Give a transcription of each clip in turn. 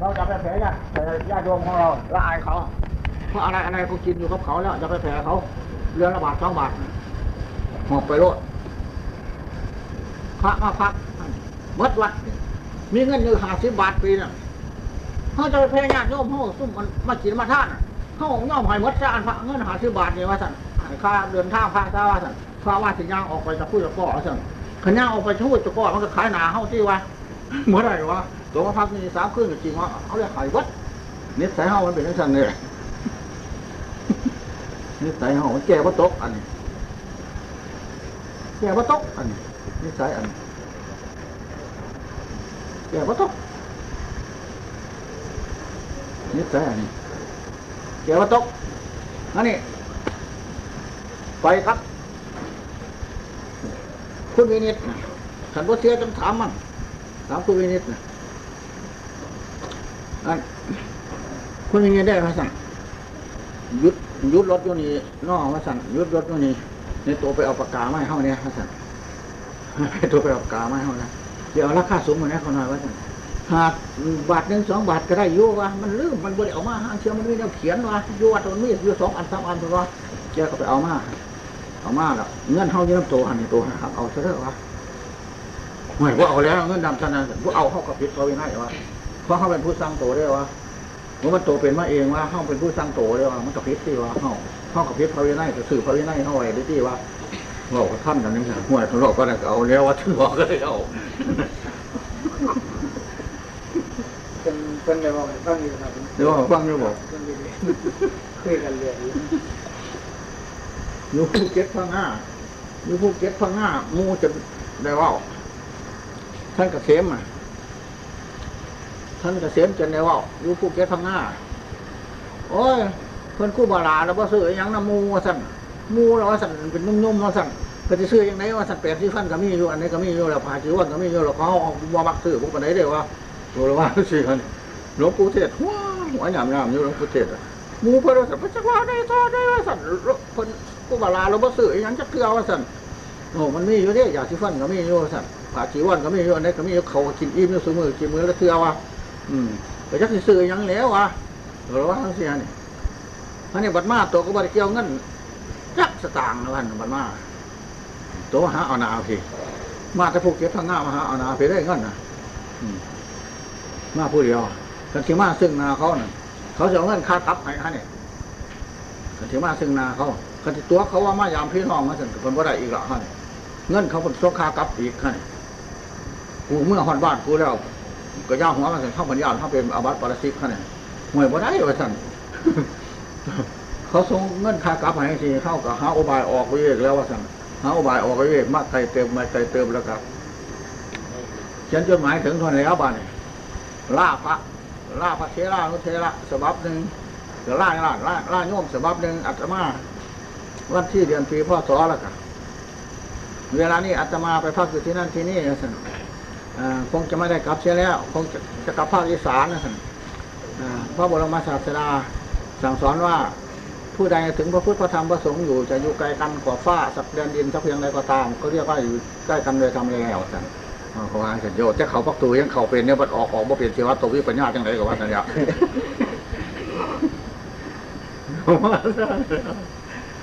เราจะไปแผลญาติญาติโยมของเราละอายเขาเพราะอะไรอะไรเขากินอยู่กับเขาแล้วจะไปแผลเขาเรือนละบาทสองบาทหอบไปโลดพระมาพักเมดวัด มีเงินอยู่ห้าสิบบาทปีน่ะเขาจะไปแผลญาติโยมเขาซุ่มมันมากินมาท่านเขาย่อมห้หมดซะอันพระเงินห้าสิบบาทนี่ว่าสั่นค่าเดินทางพระซะว่าสั่นพระว่าสิย่างออกไปจะพูดจะก่อสั่นขย่างออกไปจะพูดจะก่อมันก็ขายหนาเขาที่วะเมื่อไหร่วะ ตัวมาพักนี่สามคืนจริงวะเขาเรียกขายวัดนิสัยเฮามันเป็นจังซั่นเลยนิสัยเฮามันแก่บ่ตกอันนี้แก่บ่ตกอันนี้นิสัยอันแก่บ่ตกนิสัยอันนี้แก่บ่ตกอันนี้ไปครับคุณวินิตนะฉันบ่เสียจังถามมันถามคุณวินิตนะ คุณยังไงได้พระสั่งยุดยุดรถอยู่นี่นอกพระสั่งยุดรถอยู่นี่ในตัวไปเอาปากกาไม่เข้าเนี่ยพระสั่งให้ตัวไปเอาปากกาไม่เข้านะเดี๋ยวเอาราคาสูงกว่านี้เขาหน่อยว่าสั่งหาบาทหนึ่งสองบาทก็ได้อยู่วะมันลืมมันบริเอามาห้างเชื่อมันมีแนวเขียนวะอยู่วัดมันมีอยู่สองอันสามอันตัววะแกก็ไปเอามาเอามาแล้วเงินเท่าเยี่ยมตัวหันนี่ตัวครับเอาซะเถอะวะไม่ว่าเอาแล้วเงินดำชนะว่าเอาเข้ากับพิษเขาไม่ให้วะ เพราะเขาเป็นผู้สร้างตัวได้วะว่ามันโตเป็นมาเองว่าห้องเป็นผู้สร้างโตเลยว่ามันกับพิษที่ว่าห้องห้องกับพิษพระวินัยจะสื่อพระวินัยห้องไว้ได้ที่ว่าบอกกับท่านกันนี่ค่ะห่วยทะเลาะก็ได้ก็เอาแล้วว่าถือว่าก็ได้เอาเป็นเป็นอะไรบ้างฟังอยู่ครับเดี๋ยวฟังอยู่บอกเป็นดีๆคุยกันเรื่อยอยู่ภูเก็ตพังงาอยู่ภูเก็ตพังงาหมูจะได้ว่าท่านกเกษมอะ ท่นกเกษมจะได้ว่าอยู่ภูเก็ตพังงาโอ้ยเพิ่นคู่บาลาแล้วว่าซื้ออหยังน้ำมูว่าสั่นมูแล้วว่าสั่นเป็นนุ่มๆว่าสั่นก็จะซื้อยังไงว่าสั่นแปดที่ฟันก็มีอยู่อันนี้ก็มีอยู่แล้วผ่าจีวันก็มีอยู่แล้วเขาเอาบ่มักซื้อพวกคนไหนได้ว่าตัวละว่าซื้อกันหลวงปู่เทศว้าหัวหัวหยามอยู่หลวงปู่เทศมูเพิ่นว่าสั่นเพิ่นจะว่าได้ทอดได้ว่าสั่นเพิ่นคู่บาลาแล้วบ่ซื้ออหยังจักเทื่อว่าสั่นโอ้มันมีอยู่เด้ยาสีฟันก็มีอยู่ว่าสั่นผ่าจีวันก็มีอยู่อันนี้ก็มีอยู่เขากินอิ่มอยู่ซุมื้อกินมื้อละเทื่อว่า อืมก็จักสิซื้อยังแล้ววะตัวว่าทั้งเสียนี่อันนี้บัตรมาตัวก็บัตรเกี่ยวเงินจักสตางค์นะพันบัตรมาตัวหาเอานาพี่มาแต่พวกเก็บทางหน้ามาหาเอานาพี่ได้เงินนะมาผู้เดียวกันที่มาซึ่งนาเขาน่ะเขาจะเอาเงินค่าตับให้ฮะเนี่ยกันที่มาซึ่งนาเขากันที่ตัวเขาว่ามายามพี่น้องมาสั่งคนบ่ได้อีกละฮะเนี่ยเงินเขาเป็นโซค่ากับอีกฮะเนี่ยกูเมื่อฮอนบ้านกูแล้ว ก็ย่าหัวมาสั่งเข้าบรรยาเข้าเป็นอาบัติปาราชิกฮะเนี่ยห่วยบ่ได้ว่าสั่นเขาส่งเงินค่ากลับให้สิเข้ากับหาอบายออกไปเองแล้วว่าสั่งหาอบายออกไปเองมาไตเติมมาไตเติมแล้วครับเขียนจดหมายถึงทนแล้วบ้านนี่ล่าพระล่าพระเทรานุเทระฉบับหนึ่งเดี๋ยวล่าล่าล่าล่าโยมฉบับหนึ่งอัตมาวันที่เดือนปีพ่อสอแล้วกันเวลานี้อาตมาไปพักอยู่ที่นั่นที่นี่สันอ่า คงจะไม่ได้กลับเสียแล้ว คงจะจะกลับภาคอีสานนะสันพระบรมศาสดาสั่งสอนว่าผู้ใดถึงพระพุทธพระธรรมพระสงฆ์อยู่จะอยู่ไกลกันกว่าฟ้าสักเดือนดินสักเพียงใดก็ตาม ก็เรียกว่าอยู่ใกล้กันเลยทำแล้วสั่นเขาว่าสัญโยชน์จะเขาพักตูยังเขาเป็นเนี่ยบัดออกออกมาเปลี่ยนเทวะตกวิปัญญาจังไรกับว่าสัญญา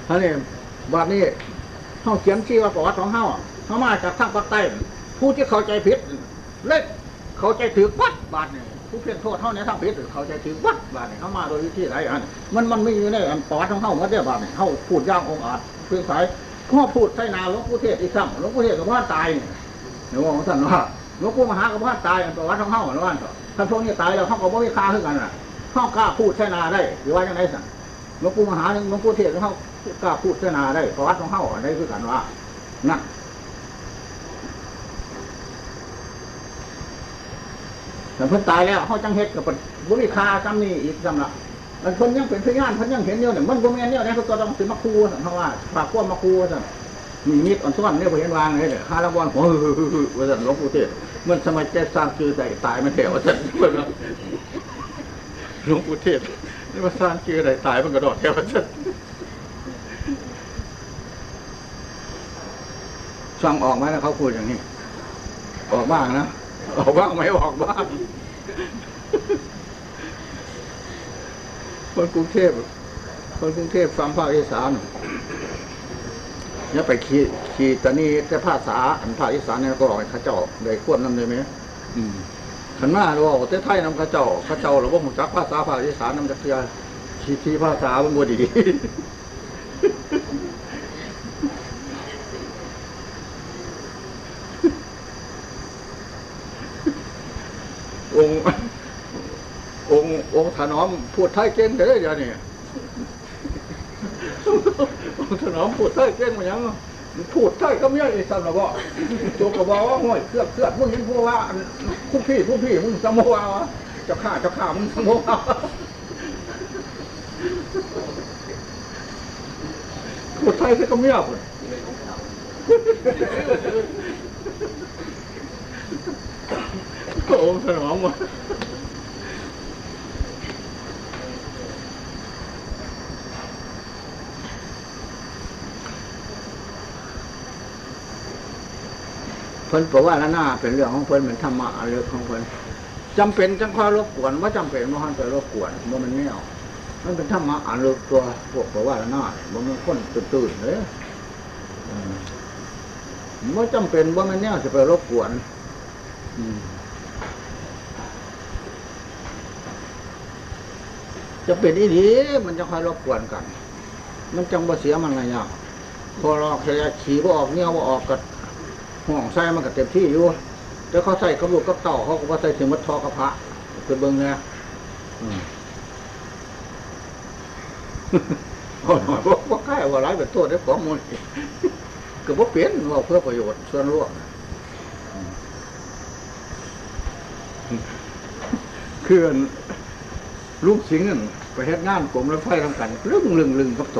อันนี้บัดนี้เขาเขียนชื่อว่าประวัติของเขาเขามาจากทางภาคใต้ผู้ที่เข้าใจผิด เล็กเขาใจถือวัดบาดนี่ยผู้เพียงโทษเท่านี้ทางผิดเขาใจถือวัดบาดนี่ยเขามาโดยวิธีไรอันมันมันไม่อยู่ในอันประวัติของเขาเมื่อเดียบาดนี่ยเขาพูดย่างองอาจเพื่อสายพ่อพูดใส่นาหลวงปู่เทศอีกซ้ำหลวงปู่เทศกับว่าตายเนี่ยเดี๋ยวว่าของท่านว่าหลวงปู่มหากับว่าตายอันประวัติของเขาหมือนว่าท่านพวกนี้ตายแล้วเขาก็บ่มีค่าขึ้นกันน่ะเขากล้าพูดใส่นาได้หรือว่าอย่างไรสั่งหลวงปู่มหาหลวงปู่เทศเขากล้าพูดเสนาได้ประวัติของเขาได้คือกันว่านั่น แต่เพิ่นตายแล้วเขาจังเฮ็ดกับบุริคาจำนี่อีกจำละมันเพิ่นยังเป็นพยานเพิ่นยังเห็นเนี่ยมันบ่แม่นเนี่ยเนี่ยเพิ่นก็ต้องสิมาคูสั่นเพราะว่าฝากความาคูสั่นมีมิดอ่อนซ้อนเนี่ยบ่เห็นวางเลยเด้อหาละวันโอ้โหว่าสั่นหลวงปู่เทศมันสมัยแกสร้างชื่อแต่ตายมันแถวว่าสั่นเพิ่นหลวงปู่เทศนี่ว่าสร้างชื่ออะไรตายมันกระโดดแถวฉันฟังออกไหมนะเขาพูดอย่างนี้ออกบ้างนะ ออกบ้างไหมออกบ้างคนกรุงเทพคนกรุงเทพฟังภาคอีสานเนี่ยไปขี่ขี่ตอนนี้แต่ภาษาอันภาคอีสานเนี่ยก็บอกให้เข้าเจ้าได้ควบนำเลยไหมอืมขันมาเราบอกแต่ไทยนำข้าเจ้าข้าเจ้าเราบ่หูจักภาษาภาคอีสานนำจักเทือขี่ขี่ภาษามันบ่ดี องค์ องค์ถนอมพูดไทยเก่งแต่เดี๋ยวนี้องค์ถนอมพูดไทยเก่งมายังพูดไทยก็ไม่ใช่สันหรอกตัวก็บอกว่าห่วยเครือบเครือบมึงเห็นพวกว่าผู้พี่ผู้พี่มึงสมโวาเจะฆ่าเจะฆ่ามึงสมโวาพูดไทยก็ไม่ยากเลยองค์ถนอมวะ พิ่นบอกว่าละหน้าเป็นเรื่องของเพิ่นเป็นธรรมะเรื่องของเพิ่นจำเป็นจังค่อรบกวนว่าจำเป็นว่าหันไปรบกวนว่ามันไม่เอามันเป็นธรรมะอ่านเรื่องตัวพวกบอกว่าละหน้าเนี่มันคนตื่นๆเลยว่าจำเป็นว่ามันแนวจะไปรบกวนจะเป็นอีดีมันจะคอยรบกวนกัน มันจังบ่เสียมันอะไรอย่างพอเราแค่ขี่บ่ออกเนี่ยบ่ออกกับ ห้องใส่มันก็เต็มที่อยู่แต่เขาใส่กระบุกกับเต่าเขาก็ว่าใส่ถึงมัดทอกระพระคือเบิ้งเนี่ยอืมเอาหน่อยว่าว่าใกล้ว่าร้ายเป็นโทษได้ของมูลก็บ่เปลี่ยนว่าเพื่อประโยชน์ส่วนรวมอืมคืออันลูกสิงห์นั่นไปเฮ็ดงานกรมรถไฟทำกันลึงลึงลึงกับโต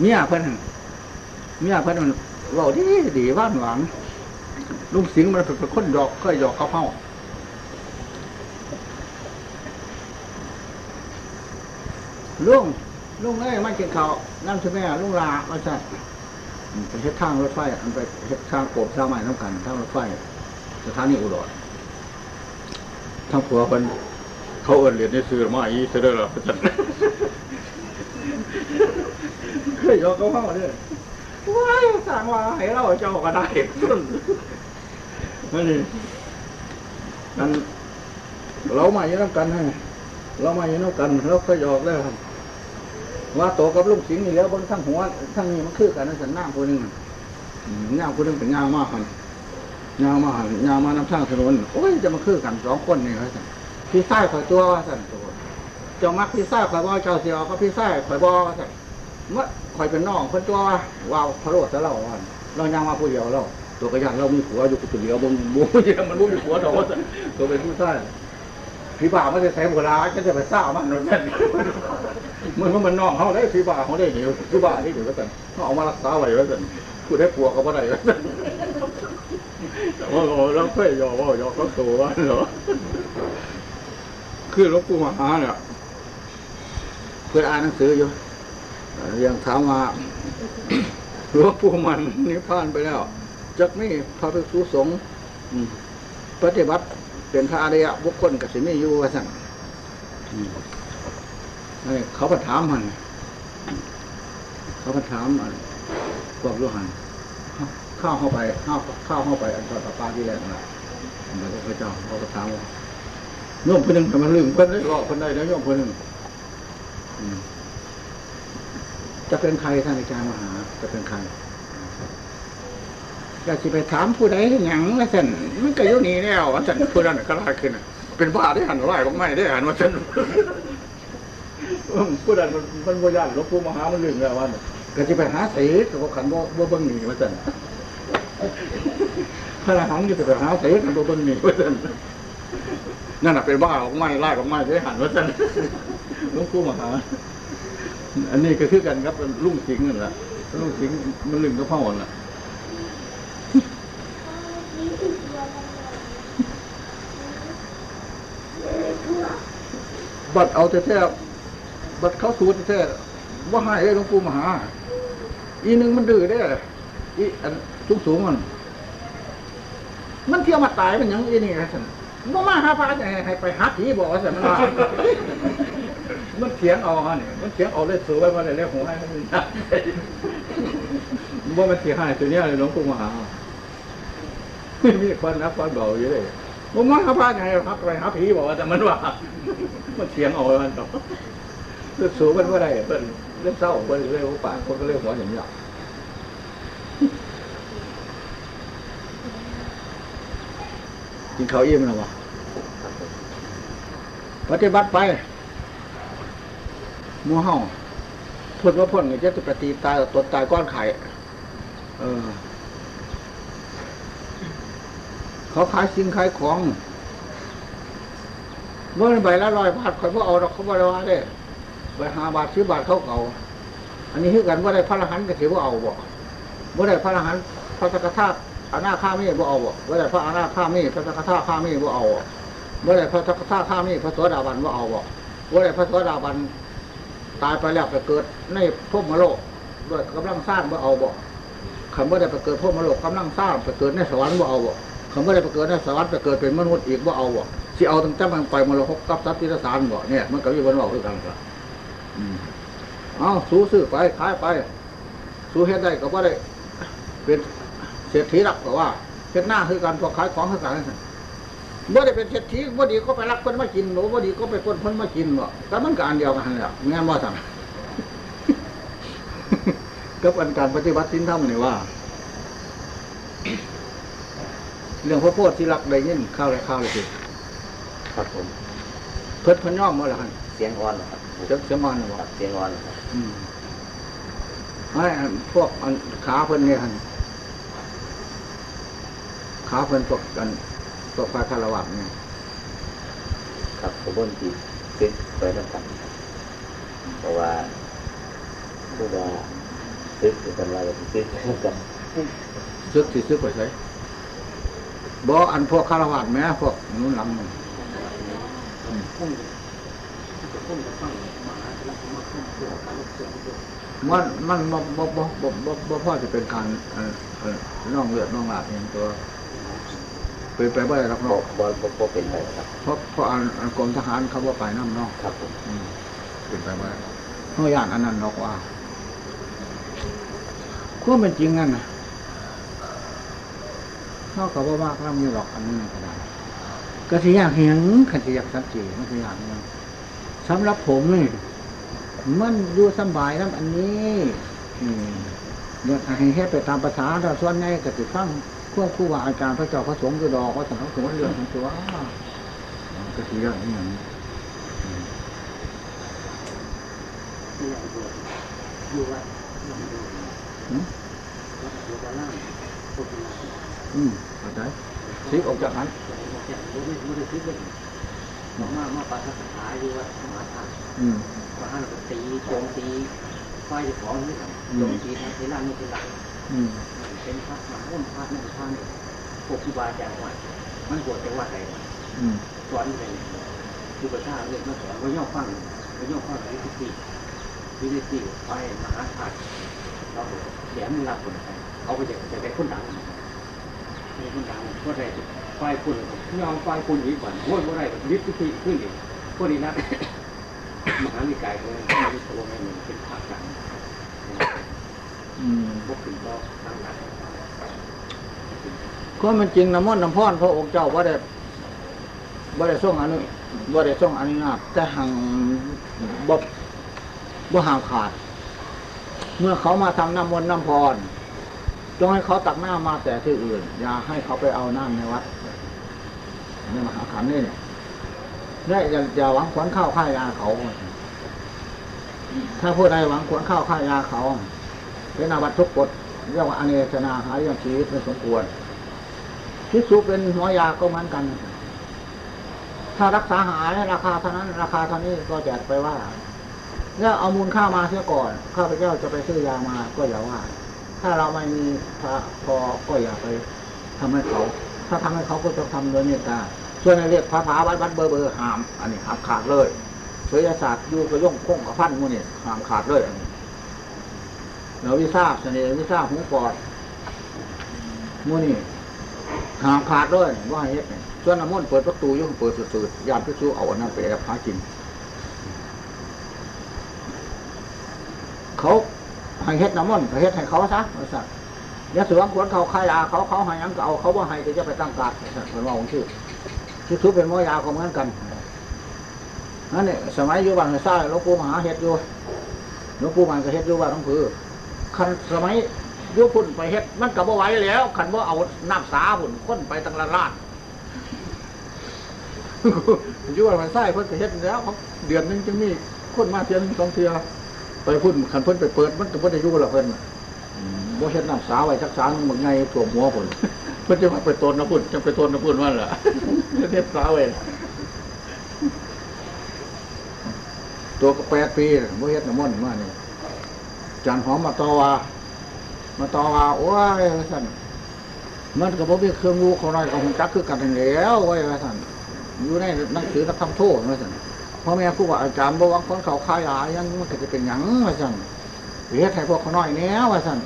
เมียเพิ่นหั่นเมียเพิ่นมัน เว้าดีดีหวานหวานลุงสิงห์มันเป็นคนหยอกก็หยอกเขาเฮาลุงลุงเอ้ยมากินข้าวน้ำใช่ไหมลุงลามาสั่ไปเฮ็ดทางรถไฟอันไปเฮ็ดทางโกบทางใหม่น้ำกันทางรถไฟสถานีอุดรทางผัวเพิ่นเขาเอินเรียนในซื้อมาอีเสยเด้อล่ะจันเคยหยอกเขาเฮาเด้อ ว้ายสั่งว่าให้เราเจ้าก็ได้นั่นนี่นั่นเรามาอยู่น้ำกันให้เรามาอยู่น้ำกันเราเคยหยอกแล้วครับว่าโตกับลุงสิงห์นี่แล้วบนทั้งหัวทั้งนี้มันคือกันนั่นสันน้ำคนหนึ่งอืมย่าคนหนึ่งเป็นย่ามากหันยางมากหันย่างมาน้ำทางถนนโอ้ยจะมาคือกันสองคนนี่ครับสันพี่ไส้ข่อยตัวว่าสันตัวเจ้ามักพี่ไส้ข่อยบ่เจ้าเสียวก็พี่ไส้ข่อยบ่สัน เมื่อคอยเป็นน้องคนตัวว่าวพระโรดซะเราอ่อนเรายังมาผู้เดียวเราตัวกระยานเรามีผัวอยู่ตัวเดียวบงบูเดียวมันบูมีผัวดอกตัวเป็นผู้ชายพี่บ่าวมันจะใส่โบราณก็จะไปเศร้ามันนั่นนั่นมันมันน้องเขาได้พี่บ่าวเขาได้เดียวพี่บ่าวนี่เดี๋ยวก็สั่นเขาเอามารักษาไว้แล้วสั่นกูได้ผัวเขาบ่ได้แล้วสั่นโอ้โหเราเคยยอว่ายอเขาตัวว่าเหรอคือหลวงปู่มหาเนี่ยเพื่อนอ่านหนังสืออยู่ ยังถามว่าหลวงปู่มันนิพพานไปแล้วจักนี่พระภิกษุสงฆ์ปฏิบัติเป็นพระอริยะบุคคลกับสิมีอยู่ว่าสั่นอืมนี่เขาไปถามมันเขาไปถามมันพวกลูกหันข้าเข้าไปข้าเข้าเข้าไป อันตรปาที่แรกนะแล้วก็พระเจ้าเขาก็ถามว่าโยมคนหนึ่งทำไมลืมคนได้รอคนใดแล้วโยมคนหนึ่งอืม จะเป็นใครท่านอาจารย์มหา จะเป็นใครอยากจะไปถามผู้ใดหยังละสันมันก็อยู่นี่แล้วว่าสันผู้นั้นก็ลายขึ้นน่ะเป็นบ้าได้หันไหวก็ไม่ได้หันว่าสันเอิ่มผู้นั้นมันมันโบราณหลวงปู่มหามันลืมแล้วว่าน่ะก็จะไปหาเสกกับขันบ่บ่เบิ่งหนีว่าสันพระอรหันต์ก็จะไปหาเสกกับบ่เบิ่งหนีว่าสันนั่นน่ะเป็นบ้าของไม่ไล่ของไม่ได้หันว่าสันหลวงปู่มหา อันนี้ก็คือกันครับลุงสิงห์นั่นแหละลุงสิงห์มันลืมก็พ่อน่ะบัดเอาแต่แท้ๆบัดเขาสูดแท้ว่าให้ได้หลวงปู่มหา อีนึงมันดื้อได้ออีอันสูงสูงมัน มันเที่ยวมาตายมันยังอีนี่ไงสันบ่มาหาพระจะให้ไปหาผีบอกว่าสันมันว่า มันเถียงเอาฮะนี่มันเถียงเอาเลยสูไว้มาเลยเรียกหัวให้มันว่ามันเถียงให้ตัวเนี้ยเลยหลวงปู่มหามีคนนับคนเบาอยู่เลยผมว่าเขาพาไงพักไปหาผีบอกว่าแต่มันว่า มันเถียงเอามันต่อเลือกสูมันว่าไรเพิ่นเล่นเศร้าเพิ่นเล่นหัวปากคนก็เล่นหัวอย่างนี้กินข้าวอิ่มแล้ววะปฏิบัติไป หมูเห่าพ้นว่าพ้นก็จะปฏิตายตนตายก้อนไข่เออ เขาขายสิ่งขายของเมื่อใบละร้อยบาทคอยพวกเอาดอกเขาบริวารได้ใบห้าบาทสิบบาทเขาเก่าอันนี้คือกันว่าได้พระรหันต์ก็ถือว่าเอาบ่ว่าได้พระรหันต์พระสกทาอนาคามีบ่เอาบ่ว่าได้พระอนาคามีพระสกทาคามีบ่เอาว่าได้พระสกทาคามีพระโสดาบันบ่เอาบ่ว่าได้พระโสดาบัน ตายไปแล้วไปเกิดในภพมโลกด้วยกำลังสร้างบ่เอาบ่คำว่าได้ไปเกิดภพมโลกกำลังสร้างไปเกิดในสวรรค์บ่เอาบ่คำว่าได้ไปเกิดในสวรรค์ไปเกิดเป็นมนุษย์อีกบ่เอาบ่ที่เอาตั้งแต่มันไปมรหกกับสัตว์ที่สารบ่เนี่ย มันก็มีวันบอกด้วยกันครับอืมเอาสู้ซื้อไปขายไป สู้เฮ็ดได้ก็ว่าได้ เป็นเศรษฐีรักก็ว่าเฮ็ดหน้าคือการพอขายของคือกัน บ่ได้เป็นเศรษฐีบ่ดีก็ไปรักเพิ่นมากินหนูบ่ดีก็ไปคนเพิ่นมากินบ่แต่มันก็อันเดียวกันแหละแม่นบ่ซั่นกับอันการปฏิบัติศีลธรรมนี่ว่า เรื่องพระโพธิที่รักได้ยินข้าวและข้าวเลยสิครับผม เพิ่นเพิ่นย่อมบ่ล่ะหั่นเสียงอ่อนเหรอครับเสียงเสียงมันน่ะบ่ครับเสียงอ่อนเหรอครับอืมไอ้อันพวกอันขาเพิ่นเนี่ยหันขาเพิ่นพวกกัน พวกพระคารวะเนี่ยครับผมบนจีซึกไปแล้วกันเพราะว่าผู้ว่าซึกเป็นอะไรกันซึกไปแล้วกันซึกสิซึกไปใส่บ่อันพวกคารวะแม่พวกนู้นหลังมันมันมันบ่บ่บ่บ่บ่บ่พอจะเป็นการเอ่อเอ่อน้องเลือดน้องหลาดอย่างตัว เป็นไปบ่ได้หรอกบเนาะบอบอบเป็นไปครับเพราะเพราะอันอันกรมทหารเขาว่าไปน้ำเนอกครับผมอืมเป็นไปว่าเมื่อย่างอันนั้นนอกว่าควบเป็นจริงนั่นนะเขากับว่ามากน้ำอยู่หรอกอันนี้ก็ได้ก็สิอยากเห็นขันสิอยากสักจีมันสิอยากเห็นสำหรับผมนี่มันอยู่สำบายน้ำอันนี้อืมเดี๋ยวให้เฮ็ดไปตามภาษาเราส่วนใหญ่ก็สิฟัง ควบคู่ว่าอาจารย์พระเจ้าพระสงฆ์อยู่ดอกว่าสังฆสงฆ์เรื่องของตัวก็สิอยากอย่างนี้อืมอืมเข้าใจซิกออกจากนั้นมามาปาทักษาอยู่ว่ามาทางอืมว่าหันตีโจมตีไฟของนี่โจมตีทางที่ล่างนี่ที่หลังอืม เป็นพระมหาพระนั่นพระนี่พวกครูบาอาจารย์วัดมันบวชจังหวัดไหนอืมสอนอะไรคือประชาเรื่องมาสอนว่าย่อฟังว่าย่อฟังวิธีวิธีไฟมหาธาตุเราแหลมรับคนไปเขาไปจะจะได้คนดังเป็นคนดังก็ได้ไฟคุณยอมไฟคุณอีกวันโอ้ยว่าไรวิธีขึ้นอีกพวกนี้นะมหานิกายของพระพุทธองค์มันเป็นภาคกลางอืมพว ก็มันจริงน้ำมันต์น้ำพรพระองค์เจ้าว่าได้ว่าได้ส่งอนุว่าได้ส่งอนุญาตแต่หังบ่บ่ห่างขาด เมื่อเขามาทำน้ำมนต์น้ำพรจงให้เขาตักน้ำมาแต่ที่อื่น อย่าให้เขาไปเอาน้ำในวัดในมหาขันนี่เนี่ยและอย่าอย่าหวังขวัญข้าวข้ายาเขา ถ้าผู้ใดหวังขวนข้าวข้ายาเขา เป็นอาบัติทุกกฎเรียกว่าอเนชนาหายงชีวิตไม่สมควรพิสูจเป็นหัวยาก็เหมือนกัน ถ้ารักษาหายราคาเท่านั้น ราคาเท่านี้ก็แจกไปว่าแล้วเอามูลค่ามาเสียก่อน ข้าพเจ้าจะไปซื้อยามาก็อย่าว่า ถ้าเราไม่มีพระพอก็อย่าไปทำให้เขา ถ้าทำให้เขาก็ต้องทำโดยเมตตาส่วนในเรียกพระผาวัดวัดเบอร์เบอร์หาม อันนี้หามขาดเลยเสยศาสตร์อยู่กระย่งคงกับพันมูนี่หามขาดเลยอันนี้ เราวิซาบเสน่ห์วิซาบหูปอดมูนี่หามขาดเลยว่าเฮ็ดนี่ส่วนน้ำมนต์เปิดประตูยุ่งเปิดสุดๆยามพิสูเอาอันนั้นไปแอบหากิน เขาให้เฮ็ดน้ำมันต์ก็เฮ็ดให้เขาซะว่าซั่นอย่าสวมขวนเขาขายาเขาเขาให้ยังก็เอาเขาว่าให้ก็จะไปตั้งการว่าดเพิ่นว่าของชื่อชื่อทุบเป็นหมอยาก็เหมือนกันนั่นเนี่ยสมัยอยู่บ้านซ่หลวงปู่มหาเฮ็ดอยู่หลวงปู่มันก็เฮ็ดอยู่บ้านหลวงปู่ คันสมัยยุพุ่นไปเฮ็ดมันก็บ่ไหวแล้วคันว่าเอาน้ำสาพุ่นค้นไปตั้งละลาดอยู่บ้านไซ่เพิ่นก็เฮ็ดแล้วเขาเดือนนึงจึงมีคนมาเที่ยหนึงสองเที่ยไปพุ่นคันเพิ่นไปเปิด มันก็บ่ได้ยู่ละเพิ่นน่ะอืมบ่เฮ็ดน้ำสาไว้สักสาหนึงมันไงถั่วมหัวพุ่นเพิ่นจะมาไปตนนะพุ่นจะไปตนนะพุ่นว่าล่ะเฮ็ดสาไว้ตัวก็แปดปีน่ะบ่เฮ็ดน้ำมนมานี่ จานหอมมาตอวามาตอวาโอ้ยว่าซั่นมันก็บ่มีเครื่องรู้เขาน้อยก็คงจักคือกันแล้วไว้ว่าซั่นอยู่ในหนังสือนักทำโทษว่าซั่นพ่อแม่ครูบาอาจารย์บ่หวังคนเขาขายหลายังมันจะเป็นหยังว่าซั่นเฮ็ดให้พวกเขาน้อยแน่ว่าซั่น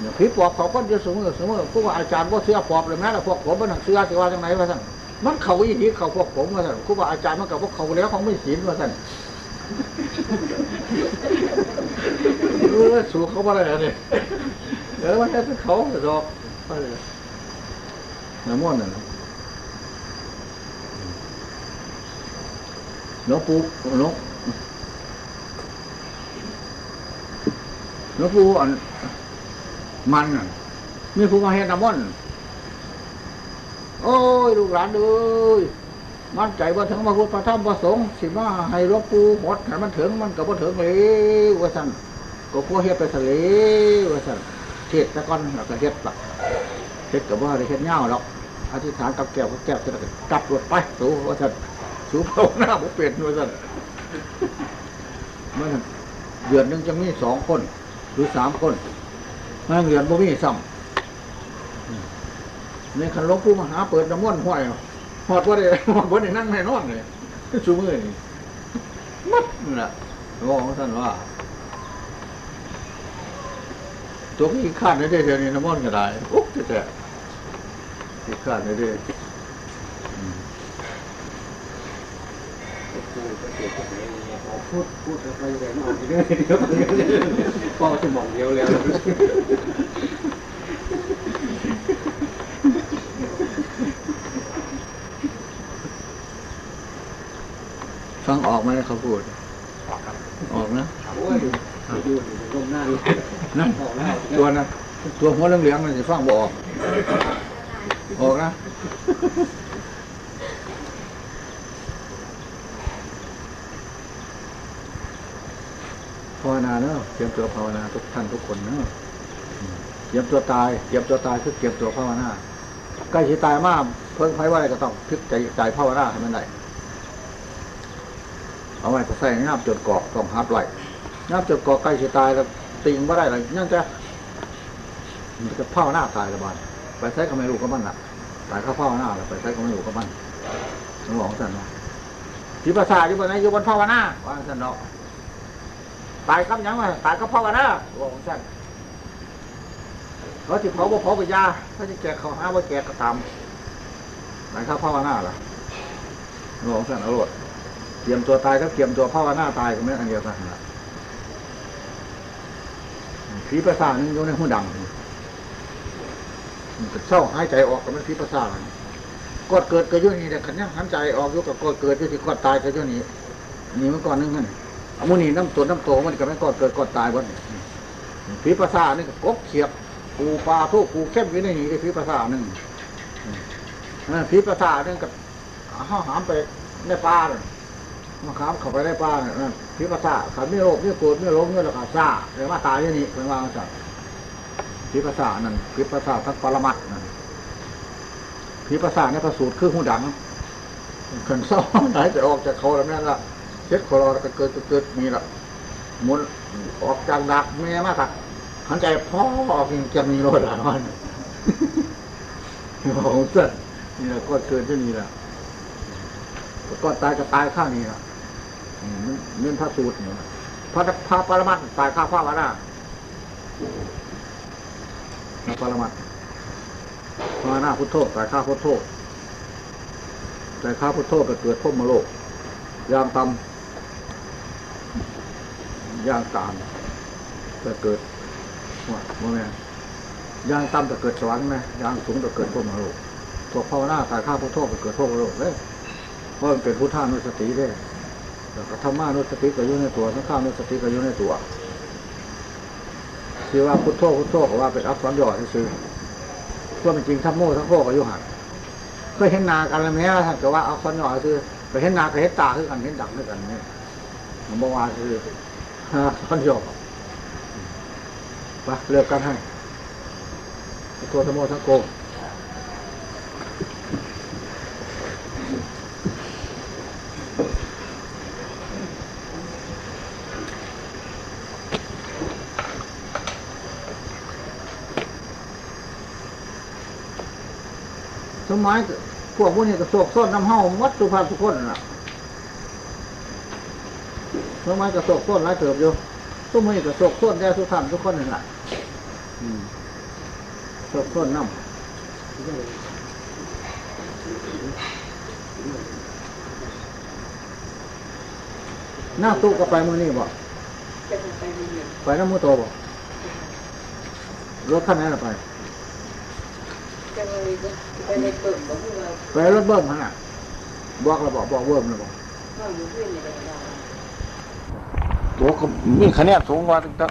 เดี๋ยวผีปอบเขาคนอยู่เสมอเสมอครูบาอาจารย์บ่เชื่อปอบเลยแม้แต่พวกผมบ่นักเชื่อสิว่าจังไดว่าซั่นมันเขาอีหลีเขาพวกผมว่าซั่นครูบาอาจารย์มันก็บ่เขาแล้วของไม่ศีลว่าซั่น สูเขาบ่ได้อะนี่เดี๋ยวมันแค่เขาดอกไปเลยน้ำมันน่ะนะหลวงปู่หลวงหลวงปู่อันมันน่ะมีผู้มาเห็นน้ำมันโอ้ยลูกหลานเอ้ยมั่นใจว่าถึงมาพุทธพระธรรมพระสงฆ์สิมาให้หลวงปู่หมดให้มันถึงมันกับว่าถึงเลยว่าสั่น ก็พวกเฮ็ดไปทะเลว่าสั่นเทศตะก้อนแล้วก็เฮ็ดละเฮ็ดกับว่าได้เฮ็ดเงาหรอกอธิษฐานกับแก้วกับแก้วจะกลับรถไปสูว่าสั่นสู้เผาหน้าผมเป็ดว่าสั่นมันเดือนหนึงจะมีสองคน หรือสามคนมันเดือนบ่มีซ้ำในคันลวงปู่มหาเปิดน้ำมันห้อยหอดว่าได้หอดว่าได้นั่งในนอนเลยชูมือนี่มัดนั่นแหละบอกของท่านว่า ตั วพี่ข้านได้เดี๋ยวนี้น้ำมันต์ก็ได้อุ๊บจะแต่พี่ข้านได้เด้อืมพูดพูดไปเลยมาเรื่อยเดี๋ยวพ่อจะมองเดียวแล้วฟังออกไหมเขาพูด ออกนะโอ้ยอยู่ในร่มหน้าเลย นั่นออกแล้วตัวนะตัวหัวเหลืองๆมันจะฟังบอกออกนะภาวนาเนอะเตรียมตัวภาวนาทุกท่านทุกคนเนอะเตรียมตัวตายเตรียมตัวตายคือเตรียมตัวภาวนาใกล้สิตายมากเพิ่งไฟว่าอะไรก็ต้องพลิกใจใจภาวนาให้มันได้เอาไว้ใส่น้ำจดเกาะต้องหัดไหลน้ำจดเกาะใกล้สิตายแล้ว ติงไม่ได้เลยยังจะมันจะภาวนาตายละบานไปใช้ก็ไม่รู้ก็มันละตายเข้าภาวนาแล้วไปใช้ก็ไม่รู้ก็มันสมองสั่นว่าจิตประสาทอยู่บนไหนอยู่บนภาวนาว่าสันเนาะตายครับยังไงตายก็พ่อกันนะบอกของฉันเขาที่เผาบ่เผาไปยาเขาจะแจกเขาหาว่าแจกก็ตามไหนข้าพ่อกันหน้าล่ะบอกของฉันอารวดเตรียมตัวตายก็เตรียมตัวพ่อกันหน้าตายก็ไม่อันเดียวกันละ ผีประสาทนี่อยู่ในหูดังมันก็เศร้าหายใจออกก็เป็นผีประสาทกอดเกิดก็อยู่นี่แต่ขันยังหันใจออกอยู่กับกอดเกิดอยู่ที่กอดตายก็อยู่นี่นี่มันก่อนนึงนั่นอามุนีน้ำตัวน้ำโตมันก็ไม่ก่อเกิดก่อตายวันผีประสาทนี่ก็กบเขียบปูปลาทุกปูเข้มอยู่ในนี้ไอ้ผีประสาทหนึ่งผีประสาทนึงกับห้าหามไปในป่าเลยมาขามเข้าไปในป่าเนี่ย นั่นผีประสาขันไม่โรคไม่โกรธไม่หลงไม่ราคาซาเลยมาตายอย่างนี้เป็นว่าจังผีประสานั่นผีประสาทั้งปรมัตถ์นั่นผีประสาในพระสูตรคือหูดังขันเศร้าไหนจะออกจากเขาแล้วนั่นละเช็ดคอรอแล้วก็เกิดเกิดมีละหมุนออกจากดักแม่มากครับหันใจพ่อออกจะมีรถหลานวันของเส้นนี่แหละก็เกิดที่นี่แหละก็ตายก็ตายข้างนี้ละ เน้นพระสูตรเนี่ยพระพระปรมัตถ์ตายข้าพระวานาพระปรมัตถ์พระวานาพุทโธตายข้าพุทโธตายข้าพุทโธก็เกิดพมโลกย่างตำย่างตามจะเกิดว่าว่าไงย่างต่ำจะเกิดสวรรค์ไหมย่างสูงจะเกิดพวกมรรคพวกภาวนาตายข้าพุทโธจะเกิดพวกมรรคเลยเพราะมันเป็นพุทธานุสติเลย แล้วก็ธรรมานุสติก็อยู่ในตัวสังขานุสติก็อยู่ในตัวที่ว่าพุทโธพุทโธก็ว่าเป็นอักษรย่อที่ซื้อเพื่อเป็นจริงทั้งโม่ทั้งโคก็อยู่หันเคยเห็นนากันแล้วแม้ท่านก็ว่าอักษรย่อคือไปเห็นนาก็เห็นตาคือกันเห็นดังคือกันเนี่ยมันบอกว่าคืออักษรย่อไปเลือกกันให้ตัวธโมทั้งโก งสมัยพวกพวกนี้ก็โศกส้นน้ำเห้ามัดสุภาพทุกคนน่ะสมัยก็โศกส้นหลายเติบอยู่ทุกมือก็โศกส้นแด่ทุกท่านทุกคนนั่นแหละอืมสดต้นน้ำหน้าตู้ก็ไปมือนี่บ่ไปน้ำมือโตบ่รถคันไหนละไป ไปไปในเปิดบอกว่าไปรถเบิ้มฮะน่ะบอกแล้วบอกบอกเบิ้มแล้วบอกตัวก็มีคะแนนสูงกว่าตั้งแต่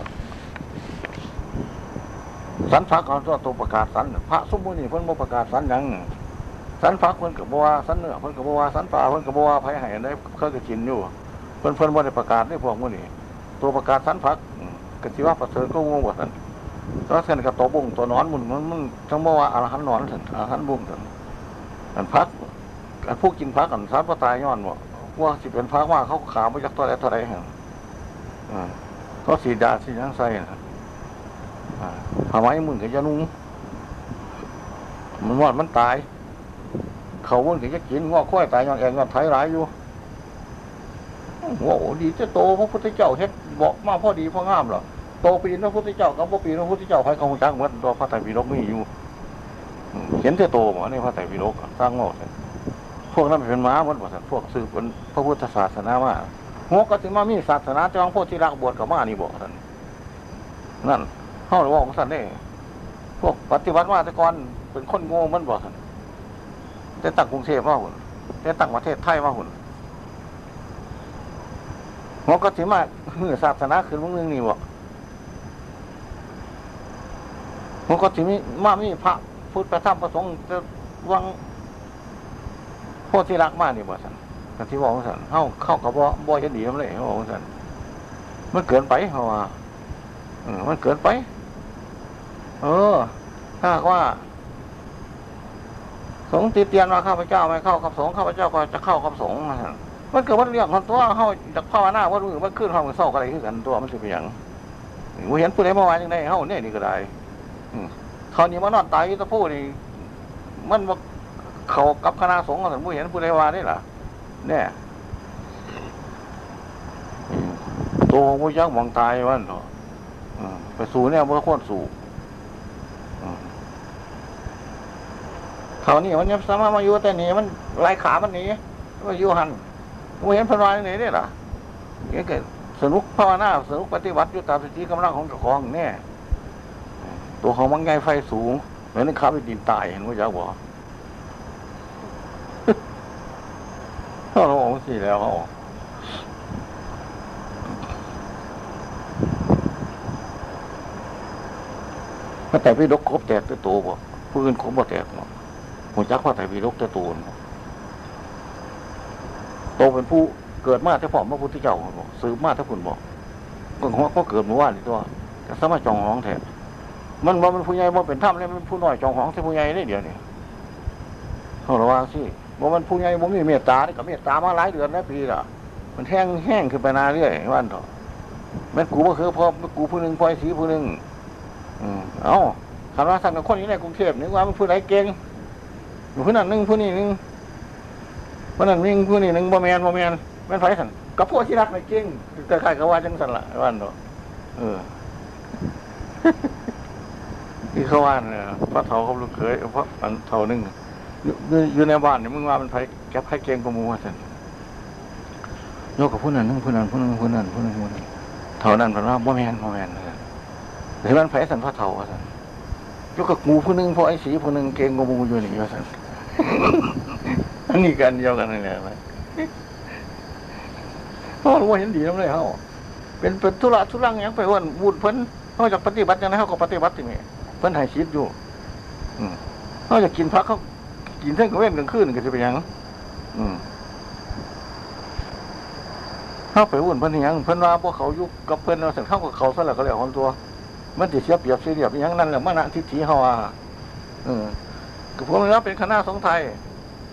สันพักเขาตัวตัวประกาศสันพระสมมุตินี่เพิ่นบ่ประกาศสันยังสันพักเพิ่นก็บ่ว่าสันเนื้อเพิ่นก็บ่ว่าสันปลาเพิ่นก็บ่ว่าไผให้ได้เคยก็กินอยู่เพิ่นเพิ่นบ่ได้ประกาศในพวกมื้อนี้ตัวประกาศสันพักอืมก็สิว่าประเสริฐก็งงว่าซั่น ก็เช่นกับตัวบุ้งตัวนอนมันมันมันทั้งบ่ว่าอรหันนอนซั่นอรหันบุ้งซั่นอันพักอันผู้กินพักอันสันบ่ตายย้อนบ่ว่าสิเป็นพักว่าเขาขาวบ่จักตัวใดตัวใดหั่นอ่าเขาสีดาสียังใส่นะอ่าผ้าไหมมึงก็จะนุ่งมันวอดมันตาย เขามึงก็จะกินงอกข้อยตายย้อนแองย้อนไถหลายอยู่โอ้โหดีจะโตพระพุทธเจ้าเฮ็ดบอกมาพอดีพองามหรอ โตปีนพระพุทธเจ้ากับพปีนพระพุทธเจ้าใครเขาจักเหมือนตัวพระไตรปิฎกมีอยู่เห็นแต่โตหมอในพระไตรปิฎกสร้างงอกพวกนั้นเป็นม้าหมันบ่สันพวกสืบเป็นพระพุทธศาสนามาหัวก็ถึงมามีศาสนาจองโพธิรักบวชกับมานี่บอกท่านนั่นเขาเลยบอกของท่านนี่พวกปฏิวัติมาต่ก่อนเป็นคนโง่มันบอกท่านแต่ตั้งกรุงเทพมาหุ่นแต่ตั้งประเทศไทยมาหุ่นหัวก็ถึงมาศาสนาขึ้นมึงนึงนี่บอก หัวก็ถึงมีมามีพระพุทธประทับประสงค์จะวังโพธิรักมากนี่บอกท่านกันที่บอกว่าสันเข้าเข้ากับบ่บ่จะดีมันเลยเขาบอกว่าสันมันเกินไปเขาว่าเออมันเกินไป เออ ถ้าว่า สงติเตียนว่าข้าพเจ้าไม่เข้ากับสงฆ์ข้าพเจ้าก็จะเข้ากับสงฆ์ว่าซั่นมันเกิดมันเรื่องของตัวเข้าจากภาวนาว่ารู้มันขึ้นห้องเศร้าอะไรขึ้นกันตัวมันสิเป็นอย่างว่าเห็นผู้ใดเมื่อวานยังไงเฮาเนี่ยนี่ก็ได้ เขานี่มานอนตายอยู่ตะพูนี่มันบ่เขากับคณะสงฆ์กันผู้เห็นผู้ใดว่าได้ล่ะเนี่ยตัวของพยักษ์มองตายวันเถอะไปสู่เนี่ยมันควรสู่เขานี่มันยังสามารถมาอยู่แต่หนีมันลายขามันหนีมันอยู่หันมันเห็นพนายไหนได้ล่ะนี่เกิดสนุกภาวนาสนุกปฏิบัติอยู่ตามสติกำลังของเจ้าของเนี่ย ตัวของมันไงไฟสูงเหมือนข้าไปดินตายเห็นว่าจะบอกเขาเราบอกสิแล้วเขาพระแต่พี่ดกครบแตกตัวโตบ่ผู้อื่นครบบ่แตกบ่หัวจักพระแต่พี่ดกตัวตนบ่โตเป็นผู้เกิดมาแต่พร้อมพระพุทธเจ้าบ่สืบมาแต่ผุนบ่ก็หัวก็เกิดเมื่านนี่ตัวก็สามารถจองห้องแท้ มันบ่เป็นผู้ใหญ่บ่เป็นถ้ำเลยมันผู้น้อยจองห้องแต่ผู้ใหญ่ได้เดียวนี่เขาระวังสิบ่มันผู้ใหญ่บ่มีเมตตานี่ก็เมตตามาหลายเดือนแล้วปีละมันแห้งแห้งขึ้นไปนาเรื่อยวันเถอะแม่กูบ่คือพอกูผู้หนึ่งพลอยสีผู้หนึ่งเอ้าคำว่าสั่งกับคนอยู่ในกรุงเทพนึกว่ามันผู้ใดเก่งอยู่ผู้นั้นหนึ่งผู้นี้หนึ่งผู้นั้นหนึงผู้นี้หนึ่งบ่แมนบ่แมนแม่นไผสั่นกับพวกที่รักไม่เก่งแต่ใครก็ว่าจังสั่นละวันเถอะเออ ที่เขาว่าเนี่ยพระเฒ่าเขาลูกเขยพระอันเฒ่าหนึงอยู่อยู่อยู่ในบ้านเนี่ยมึงว่ามันไผแกไผเก่งกว่ามูว่าซั่นโยกกับผู้นั้นผู้นั้นผู้นั้นผู้นั้นผู้นั้นผู้นั้นเท่านั้นเพิ่นว่าบ่แมนบ่แม่นเออเห็นมันไผสันพระเถาว่าสันโยกกับงูผู้หนึงพอไอ้สีผู้หนึงเก่งกว่ามูอยู่นี่ว่าสันอันนี้กันเดียวกันนี่แหละไหมเพราะว่าเห็นดีน้ำเลยเฮาเป็นเป็นธุระธุรังหยังไปวันวูดเพิ่นเขาจากปฏิบัติยังไงเขาก็ปฏิบัติที่นี่ เพิ่นให้ชีดอยู่อืมเขาจะกินพักเขากินเท่งกลางเว้นกลางคืนก็จะเป็นยังอืมเขาไปวุ่นเพิ่นอิหยังเพิ่นว่าพวกเขายู่กับเพิ่นเราสันเข้ากับเขาซะแล้วก็แล้วคนตัว มันติเสียเปรียบเสียเรียบอหยังนั่นแหละมันนะทิฏฐิเฮาอะเออก็ผมว่าเป็นคณะสงฆ์ไทย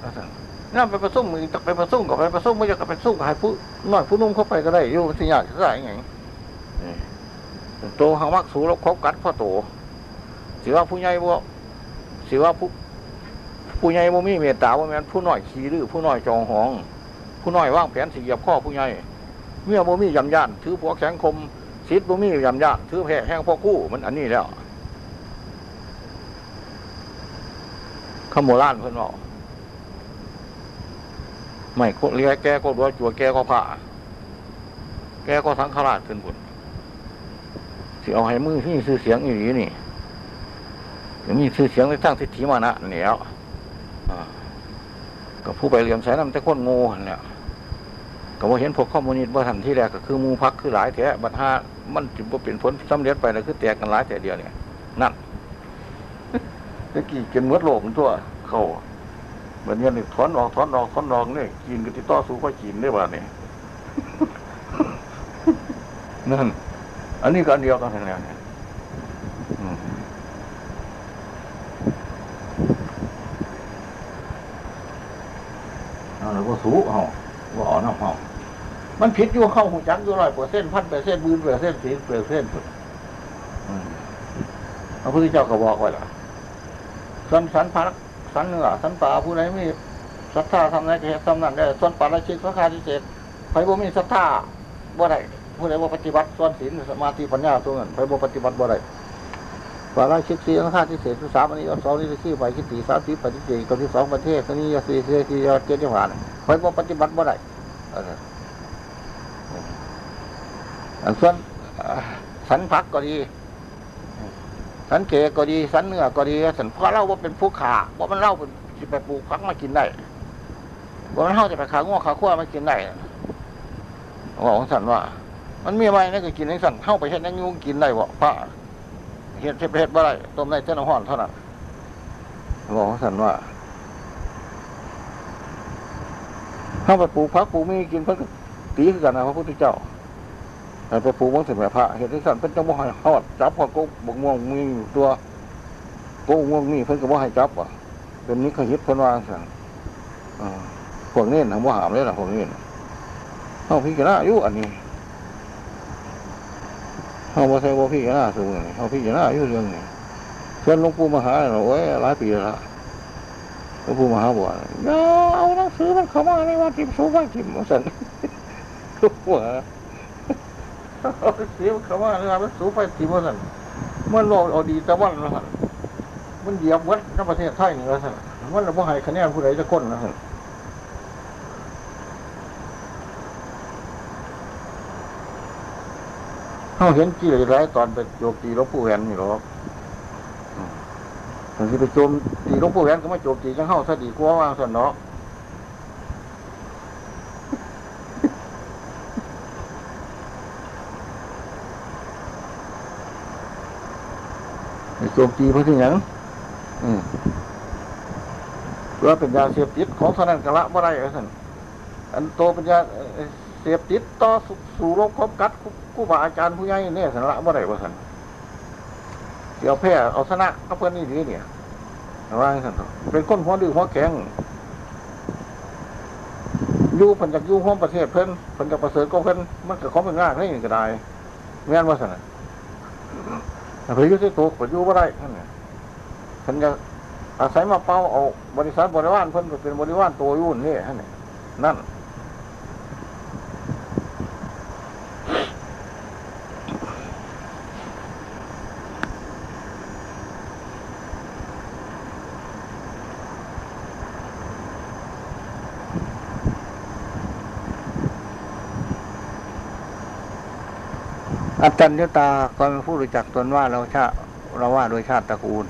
ว่าซั่นนั่นไปประสุ่มมือจะไปประสุ่มกับไปประสุ่มไม่จะกับไปสู้กับให้ผู้น้อยผู้นุ่มเข้าไปก็ได้อยู่ที่ยากที่ไงนี่โตหังมักสูรบคบกัดพ่อโต สิว่าผู้ใหญ่บ่สิว่าผู้ผู้ใหญ่บ่มีเมตตาว่แม่นผู้น้อยขี้ดื้อผู้น้อยจองหอง ผู้น้อยวางแผนสิเหยียบข้อผู้ใหญ่เมื่อบ่มียำย่านถือพวแข็งคมสิทธิ์บ่มียำย่านถือแพ้แห้งพ่อคู่มันอันนี้แล้วขโมยล้านเพิ่นบอกไม่โคเรียแกก็รัวจัวแกก็ผ่าแกก็สังขราชขึ้นบุญสิเอาให้มือที่ซื้อเสียงอยู่นี่ มีซื้อเสียงในทางทิฏฐิมานะเนี่แล้วก็ผู้ไปเรียมสายน้ำแต่คนง่หั่นแหละก็ว่าเห็นพวกข้อมูลนิสต์ว่าทันที่แรกก็คือมูพักคือหลายแท้บัดห้ามันจิบ่เป็นผลสำเร็จไปแล้วคือแตกกันหลายแต่เดียวเนี่ยนั่นตะกี้กินเมือดโลกมันตัว เขาเหมือนกันนี่ถอนออกถอนออกถอนออกเนี่ยกินก็ติดต่อสู้ก็กินได้บ้านี่นั่น อันนี้ก็อันเดียวกันทั้งนั้นเนี่ย เอาแล้วก็สู้เอาว่าเอาน้ำเอามันผิดอยู่เข้าหูจักอยู่ร้อยเปอร์เซ็นต์พันเปอร์เซ็นต์หมื่นเปอร์เซ็นต์สี่เปอร์เซ็นต์พุ่นอืมพระพุทธเจ้าก็บอกไว้ล่ะสันสันพักสันเหนือสันป่าผู้ใดมีศรัทธาทำได้ก็เฮ็ดทำนั้นได้ส่วนปาราชิกสังฆาทิเศษใครบ่มีศรัทธาบ่ได้ผู้ใดบ่ปฏิบัติส่วนศีลสมาธิปัญญาตัวนั้นใครบ่ปฏิบัติบ่ได้ ปาราชิกสีสังฆาทิเศษสามอันนี้เอาสองนี้สี่ไปคิดตีสามสี่ปฏิเสธกับที่สองประเทศนี้ยาสีเสียที่ยาเจ็ดที่ผ่านใครบ่ปฏิบัติบ่ได้อันส่วนสันพักก็ดี สันเกก็ดี สันเนื้อก็ดี สันเพราะเราว่าเป็นผู้ขาว่ามันเล่าเป็นสิไปปลูกพักมากินได้ว่ามันเท่าจะไปขาง้อขาขั้วมากินได้บอกของสันว่า มันมีอะไรนั่นก็กินให้สันเข้าไปเห็ดนั่งยุงกินได้บ่พระ เห็ดเห็ดเห็ดบ่ได้ต้มได้เจ้าหน้าห้อนเท่านั้นบอกของสันว่าเข้าไปปลูกพักปลูกมีกินพิ่นก็ตีคือกันนะพระพุทธเจ้าไปปลูกวังถึงแม่พระเห็นที่สั่นเป็นจังบ่ให้ฮอดจับพอกุบกม่วงมีตัวกุบม่วงมีเพิ่นก็บ่ให้จับอะเป็นนี้เขาฮิตเพิ่นว่าสั่นอ่าพวกนี้นะบ่าหามเลยล่ะพวกนี้เฮาพี่กันนะอายุอันนี้ เฮาบ่ใช่บ่พี่กันนะสูงนี่เฮาพี่กันนะอายุเรื่องนี้เพื่อนหลวงปู่มหาเนี่ยโอ้หลายปีแล้วหลวงปู่มหาบอกอย่าเอาหนังสือมันเข้ามาในวัดทิมสูงไว้ทิมสันทุกหัวเอาหนังสือมันเข้ามาในวัดสูงไว้ทิมว่าสันมันบอกเอาดีแต่วันนะฮะมันเหยียบวัดในประเทศไทยนี่ว่าสั่นมันเราบ่ให้คะแนนผู้ใดจะคนนะฮะ เขาเห็นกี่หลายตอนไปโยกตีหลวงปู่แหวนนี่หรอกบางทีไปโจมตีหลวงปู่แหวนก็ไม่โจมตีจังเข้าซะดีกว่าว่าส่วนเนาะไปโจมตีเพื่อที่ยังอืมเพื่อเป็นยาเสพติดของสนันกะละบ่ได้เอาสั่นอันโตเป็นยา เอ่อเสพติดต่อสู่สู่โรคคบกัดครูครูบาอาจารย์ผู้ใหญ่เนี่ยสันละบ่ได้ว่สันเดี๋ยวแพ้เอาชนะก็เพื่อนนี่ดีเนี่ยว่าสั่นเถอะเป็นคนหัวดื้อหัวแข็งยู่พิ่นจากยู่ห้องประเทศเพิ่นพิ่นกับประเสริฐก็เพิ่นมันก็ของเป็นง่ายนี่ก็ได้แม่นว่าสันน่ะแต่เพิ่นอยู่ที่ตัวเพิ่นอยู่บ่ได้นั่นน่ะเพิ่นจะอาศัยมาเป้าเอาบริษัทบริวารเพิ่นก็เป็นบริวารตัวยุ่นนี่นั่นนี่นั่น อัตตัญญตาก็เป็นผู้รู้จักตนว่าเราชาเราว่าโดยชาติตระกูล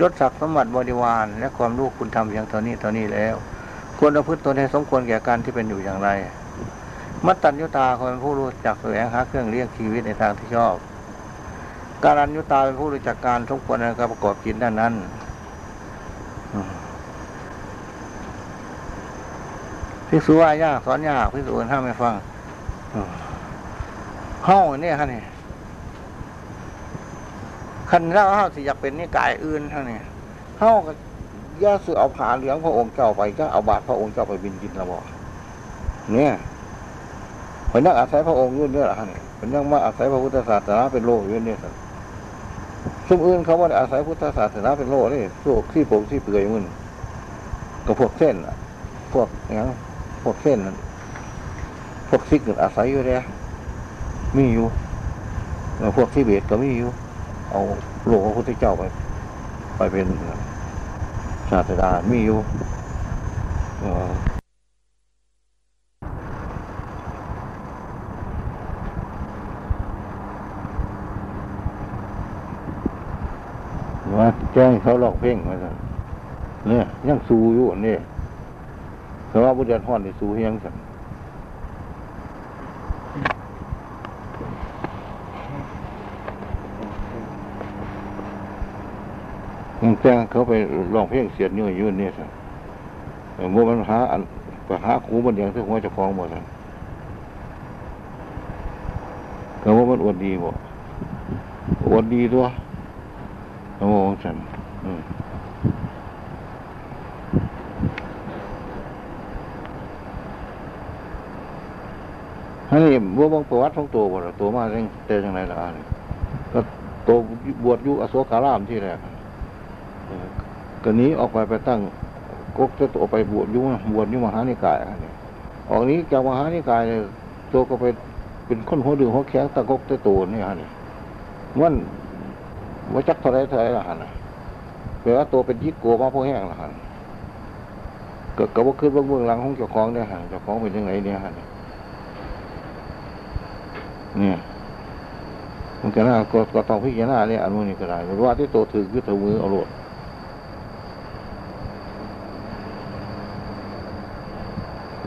ยศศักดิ์สมบัติบริวาร และความรู้คุณทำเพียงเท่านี้เท่านี้แล้ว ควรประพฤติตนให้สมควรแก่การที่เป็นอยู่อย่างไร มัตตัญญตาก็เป็นผู้รู้จักแสวงหาเครื่องเลี้ยงชีวิตในทางที่ชอบ การัญญตาเป็นผู้รู้จักการสมควรในการประกอบกินด้านนั้นพิสูจน์ว่ายากสอนยากพิสูจน์ถ้ามไม่ฟัง อืมห้องเนี่ยฮะเนี่ยคันเราเฮาสิอยากเป็นนี่กายอื่นเท่านี้เฮาก็ย่าสือเอาผาเหลืองพระองค์เจ้าไปก็เอาบาทพระองค์เจ้าไปบินกินละบ่เนี่ยเพิ่นนักอาศัยพระองค์ยุ่นเนี่ยล่ะฮะนี่เพิ่นยังมาอาศัยพระพุทธศาสนาเป็นโลกยู่เนี่ยสิซุมอื่นเขาว่าอาศัยพุทธศาสนาเป็นโลกนี่พวกที่โป่งที่เปื่อยมึนกับพวกเส้นน่ะพวกหยังพวกเส้นนั่นพวกซิกอาศัยอยู่เนี่ย มีอยู่แล้วพวกที่เบตก็มีอยู่ เอาโลกพระพุทธเจ้าไป ไปเป็นศาสดามีอยู่เอ่อว่าแจ้งเขาหลอกเพ่งมาสั่นเนี่ยยังสู้อยู่อันนี่เพราะว่าบุญเดือนห้อนนี่สู้เฮียงสั่น แจ้งเขาไปลองเพ่งเสียดนิ้วอยืนนี่สั่นเออมื่อมันหาอันไปหาคูมันเดียงที่หัวจะคล้องหมดสั่นก็ว่ามันอวดดีบ่อวดดีตัวโอ้ฉันอันนี่บัวบงประวัติของตัวบ่ตัวมาเร่งเตจังไรล่ะอันนี้ก็ตัวบวชอยู่อโศการามที่แรก ก็นี้ออกไปไปตั้งกกจะตัวไปบวชยู่บวชยู่มหานิกายอันนี้ออกนี้จากมหานิกายเนี่ยตัวก็ไปเป็นคนหัวดือหัวแข็งตะกกตะตัวนี่ฮะนี่มันว่าจักเท่าไรเท่าไรละหันน่ะแปลว่าตัวเป็นยิ่กโกมาพวกแห้งละหันเกิดกับว่าขึ้นว่าเบื้องหลังของเจ้าของเนี่ยหันเจ้าของเป็นยังไงเนี่ยหันเนี่ยมันก็น่าก็ก็ต้องพิจารณาเนี่ยอันนี้ก็ได้เพราะว่าที่ตัวถือคือถือมือเอาโลด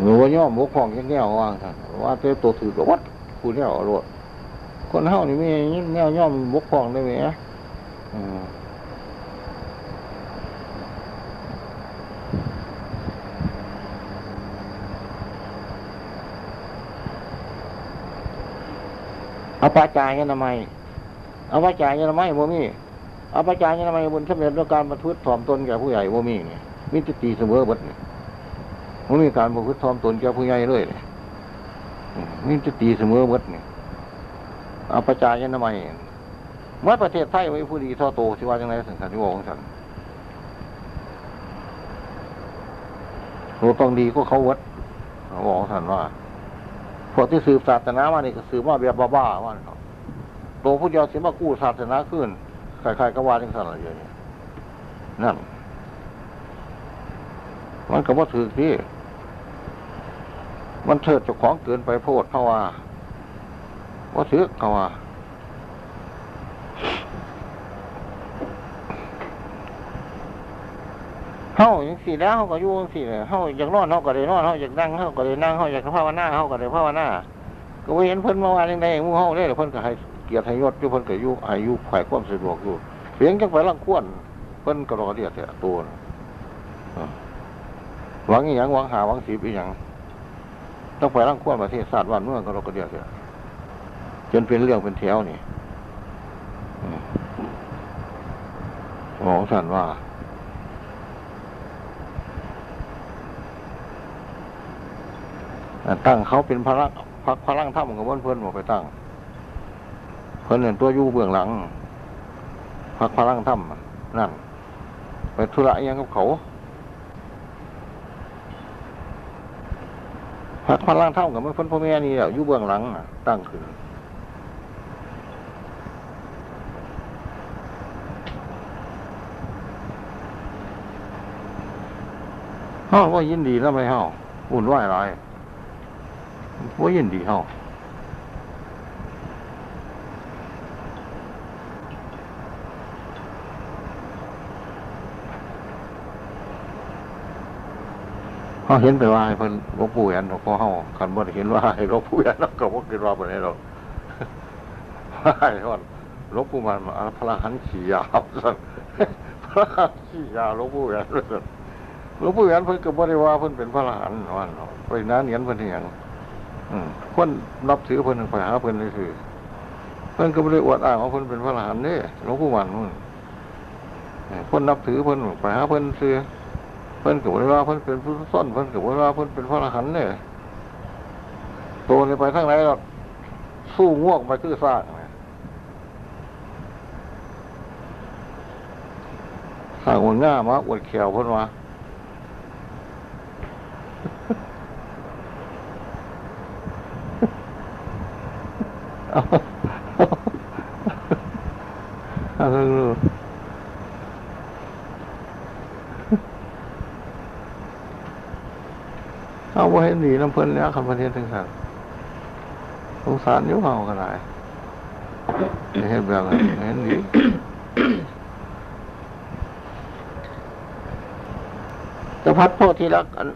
หรือว่าย่อมบกพร่องแค่แนวว่างท่านว่าที่ตัวถือก็วัดคูแนวอาโลดคนเฮานี่มีแนวย่อมบกพร่องได้ไหมอืมอปาจายนามัยอปาจายนามัยบ่มีอาปาจายนามัยบนสำเร็จด้วยการประพฤติถ่อมตนแก่ผู้ใหญ่บ่มีเนี่ยมิตรตีเสมอบัดนี่บ่ มีการประพฤติถ่อมตนแก่ผู้ใหญ่เลยนี่อืมมิตรตีเสมอเบัดนี่ยอาประจายนามัยเมื่อประเทศไทยไว้ผู้ดีท่อโตที่ว่าจังไรสังขารที่บอกของฉันเราต้องดีก็เขาวัดบอกขันว่าพวกที่สืบศาสนามานี่ก็สืบมาแบบบ้าๆว่าเขาโตผู้เดียวเสียมากู้ศาสนาขึ้นใครๆก็ว่าจังสันอะไรอย่างนี้นั่นมันก็ว่าถือที่ มันเถิดเจ้าของเกินไปโพดเขาว่าว่าถือเขาว่าเฮาอย่างสี่แล้วเฮาก็อยู่จังสี่เลยเฮาอยากนอนเฮาก็ได้นอนเฮาอยากนั่งเฮาก็ได้นั่งเฮาอยากภาวนาเฮาก็ได้ภาวนาก็บ่เห็นเพิ่นมาว่าจังได๋หมู่เฮาเด้เพิ่นก็ให้เกียรติให้ยศอยู่เพิ่นก็อยู่ให้อยู่ฝ่ายความสะดวกอยู่เพียงจังไปลังควรเพิ่นก็รอเรียกแต่ตัวหวังอีหยังหวังหาหวังสิบอีหยัง ต้องไปลังควรประเทศชาติบ้านเมื่อก็รอก็เรียกแต่จนเป็นเรื่องเป็นแถวนี่หมอสันว่าตั้งเขาเป็นพลังพักพลังถ้ำกับเพื่อนบอกไปตั้ง เพื่อนเนตัวยู่เบื้องหลังพักพลังถ้ำนั่นไปธุระยังกับเขา พักพลังเท่ากับเพื่อนพ่อแม่นี่แหละอยู่เบื้องหลังตั้งขึ้นเฮาว่ายินดีแล้วไหมเฮาอุ่นไหวายหลายว่ายินดีเฮา เขาเห็นไปว่าให้เพิ่นหลวงปู่แอนหลวงพ่อเฮาคันบ่ได้เห็นว่าให้หลวงปู่แอนก็บ่คิดว่าบ่ได้หรอกให้ฮอดหลวงปู่มันพระหันขี่ยาวซั่นพระหันขี่ยาวหลวงปู่แอนซั่นหลวงปู่แอนเพิ่นก็บ่ได้ว่าเพิ่นเป็นพระหันว่าเนาะไปน้าเหนียนเพิ่นเฮ็ดหยังอืมคนนับถือเพิ่นไปหาเพิ่นซื่อเพิ่นก็บ่ได้อวดอ้างว่าเพิ่นเป็นพระหันเด้หลวงปู่มันนู่นเออคนนับถือเพิ่นไปหาเพิ่นซื่อ เพิ่นก็บ่ได้ว่าเพิ่นเป็นผู้ซ่อนเพิ่นก็บ่ได้ว่าเพิ่นเป็นพระอรหันต์เนี่ยโตนี่ไปทางไหนหรอกสู้ง่วงไปคือซากนะสร้างมันง่ามาอวดเขียวเพิ่นว่าเอาเอาเอา เอาเอาไว้ให้หนีน้ำเพลินแล้วคำประเทศทั้งสันสงสารยุ่เฮาก็ได้เห็นแบบนั้นเห็นหนีจะพัดโพธิรักอัน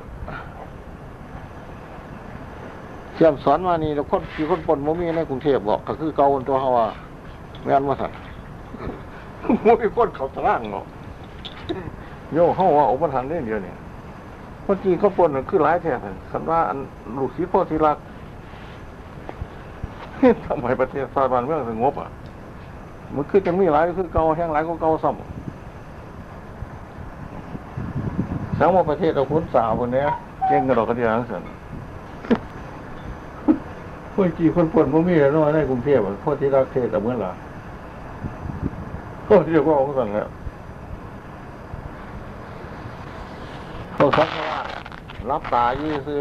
เชื่อมสอนมานี่แล้วคนที่คนปนโมมีในกรุงเทพบอกก็คือเก่าคนตัวเฮาว่าแม่นว่าสัตว์โมมีคนเขาตารางเนาะโย่เฮาว่าออกมาทันได้เดียวเนี่ย คนจีนเขาปนน่ะคือหลายแท้เลยคันว่าอันลูกศิษย์พ่อทีรักทำไมประเทศชาติบ้านเมืองสงบอะมันคือจังมีหลายคือเก่าแห้งหลายก็เก่าซ้ำสังว่าประเทศเราคุ้นสาวคนนี้เก่งกันดอกกระเดียงสันคนจีนคนปนพ่มีแล้วเนาะในกรุงเทพอะพ่อที่รักเทศแต่เมื่อไหร่ก็เรียกว่าองค์สันแล้วเขาสักว่ รับตายี่ซื้อ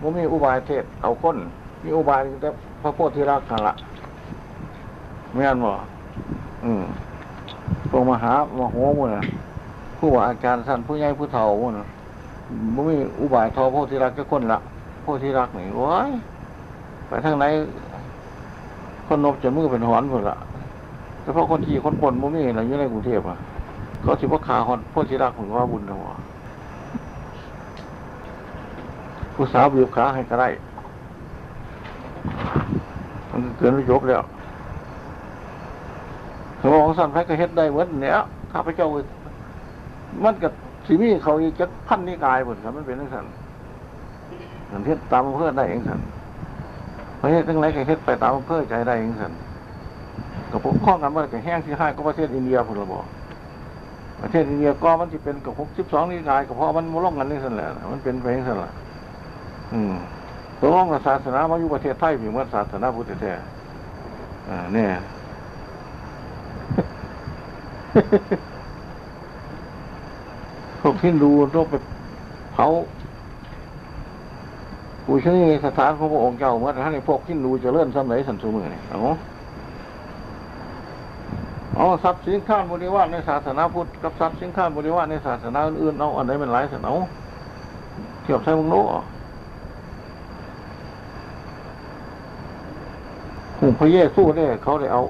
มันมีอุบายเทศเอาก้นมีอุบายแต่พระโพธิรักกันละไม่อันบ่อืมพวกมหามโหมุ่นผู้ว่าอาจารย์สั้นผู้ใหญ่ผู้เฒ่ามุ่นมันมีอุบายทอโพธิรักจะคนละโพธิรักนี่โอ้ยไปทางไหนคนนบจะมือเป็นหอนหมดละเฉพาะคนขี่คนปนมันมีอะไรอยู่ในกรุงเทพอะเขาถือว่าขาหอนโพธิรักผมว่าบุญนะวะ ผู้สาวบีบขาให้ก็ได้มันเกินประโยชน์แล้วสมองสั้นไปก็เฮ็ดได้เหมือนเนี้ยข้าพเจ้ามันกับสีมีเขาอีกจะพันนิกายหมดครับมันเป็นทั้งสันสันเทศตามเพื่อได้เองสันปราะเทศทั้งหลายก็เฮ็ดไปตามอำเภอใจได้เองสันกับพวกข้อกันว่าจะแห้งที่ห้าก็ประเทศอินเดียพุ่นลบอกประเทศอินเดียก็มันจะเป็นกับหกสิบสองนิกายก็เพราะมันมาล่องกันนี่สันแหละมันเป็นไปเองสันแหละ อืมตกลงกับศาสนามาอยู่ประเทศไทยเพียงว่าศาสนาพุทธแท้อ่าเนี่ยพวกที่ดูต้องไปเผาปูชนีสถานของพระองค์เจ้าเมื่อท่านในพวกที่ดูจะเลื่อนสมัยสันสุมือนี่เอาเอาทรัพย์สินข้ามบริวารในศาสนาพุทธกับทรัพย์สินข้ามบริวารในศาสนาอื่นๆเอาอันไหนเป็นหลายสันเอาเทียบใช้มึงโน้หู พระเยซูเนี่ยเขาได้เอา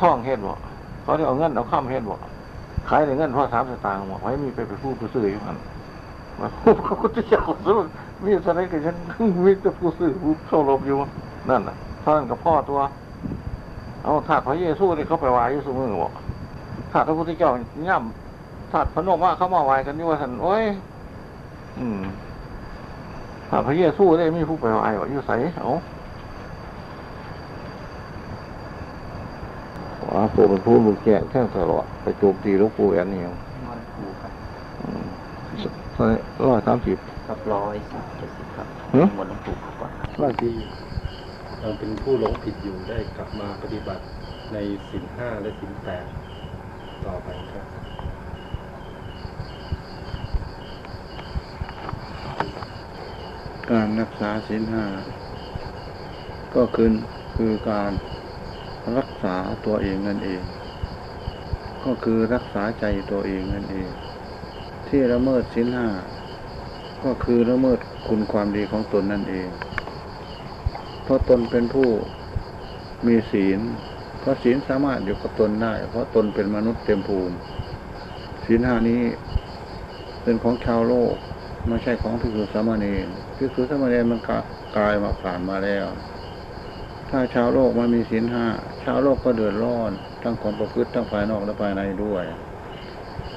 ท่องเฮ็ดบ่เขาได้เอาเงินเอาข้ามเฮ็ดบ่ขายได้เงินพราะสามสตางค์บ่ไว้มีไปไปพูดไปซื้ออยู่มันมาพูดเขาก็จะอยาซื้อมีสไลกับฉันมีแต่ผู้ซื้อผู้เข้ารบอยู่นั่นน่ะท่านกับพ่อตัว เอาถาดพระเยซูนี่เขาไปไหว้อยู่สมือบ่ถาดพระพุทธเจ้าย่ำถาดพระนมว่าเขามาไหว้กันอยู่ว่าสันโอ้ย อืมถาดพระเยซูได้มีผู้ไปไหว้ว่อยู่ใสเอา ว่าปู่เป็นผู้บุกแก่แท่งตลอดไปโจมตีหลูกปู่อันนี้นอนผูครับร้อยสามสิบครับร้อยสิบเจ็ดสิบครับหือมนต์หลวงปู่ก่อนครับร้อยสี่เราเป็นผู้หลงผิดอยู่ได้กลับมาปฏิบัติในสินห้าและสินแปดต่อไปครับการรักษาศีลห้าก็คือคือการ รักษาตัวเองนั่นเอง ก็คือรักษาใจตัวเองนั่นเอง ที่ละเมิดศีลห้าก็คือละเมิดคุณความดีของตนนั่นเอง เพราะตนเป็นผู้มีศีล เพราะศีลสามารถอยู่กับตนได้ เพราะตนเป็นมนุษย์เต็มภูมิศีลห้านี้เป็นของชาวโลกไม่ใช่ของพิสุสามเณรพิสุสามเณรมันกลายมาผ่านมาแล้ว ถ้าชาวโลกมันมีศีลห้าชาวโลกก็เดือดร้อน ทั้งความประพฤติทั้งภายนอกและภายในด้วย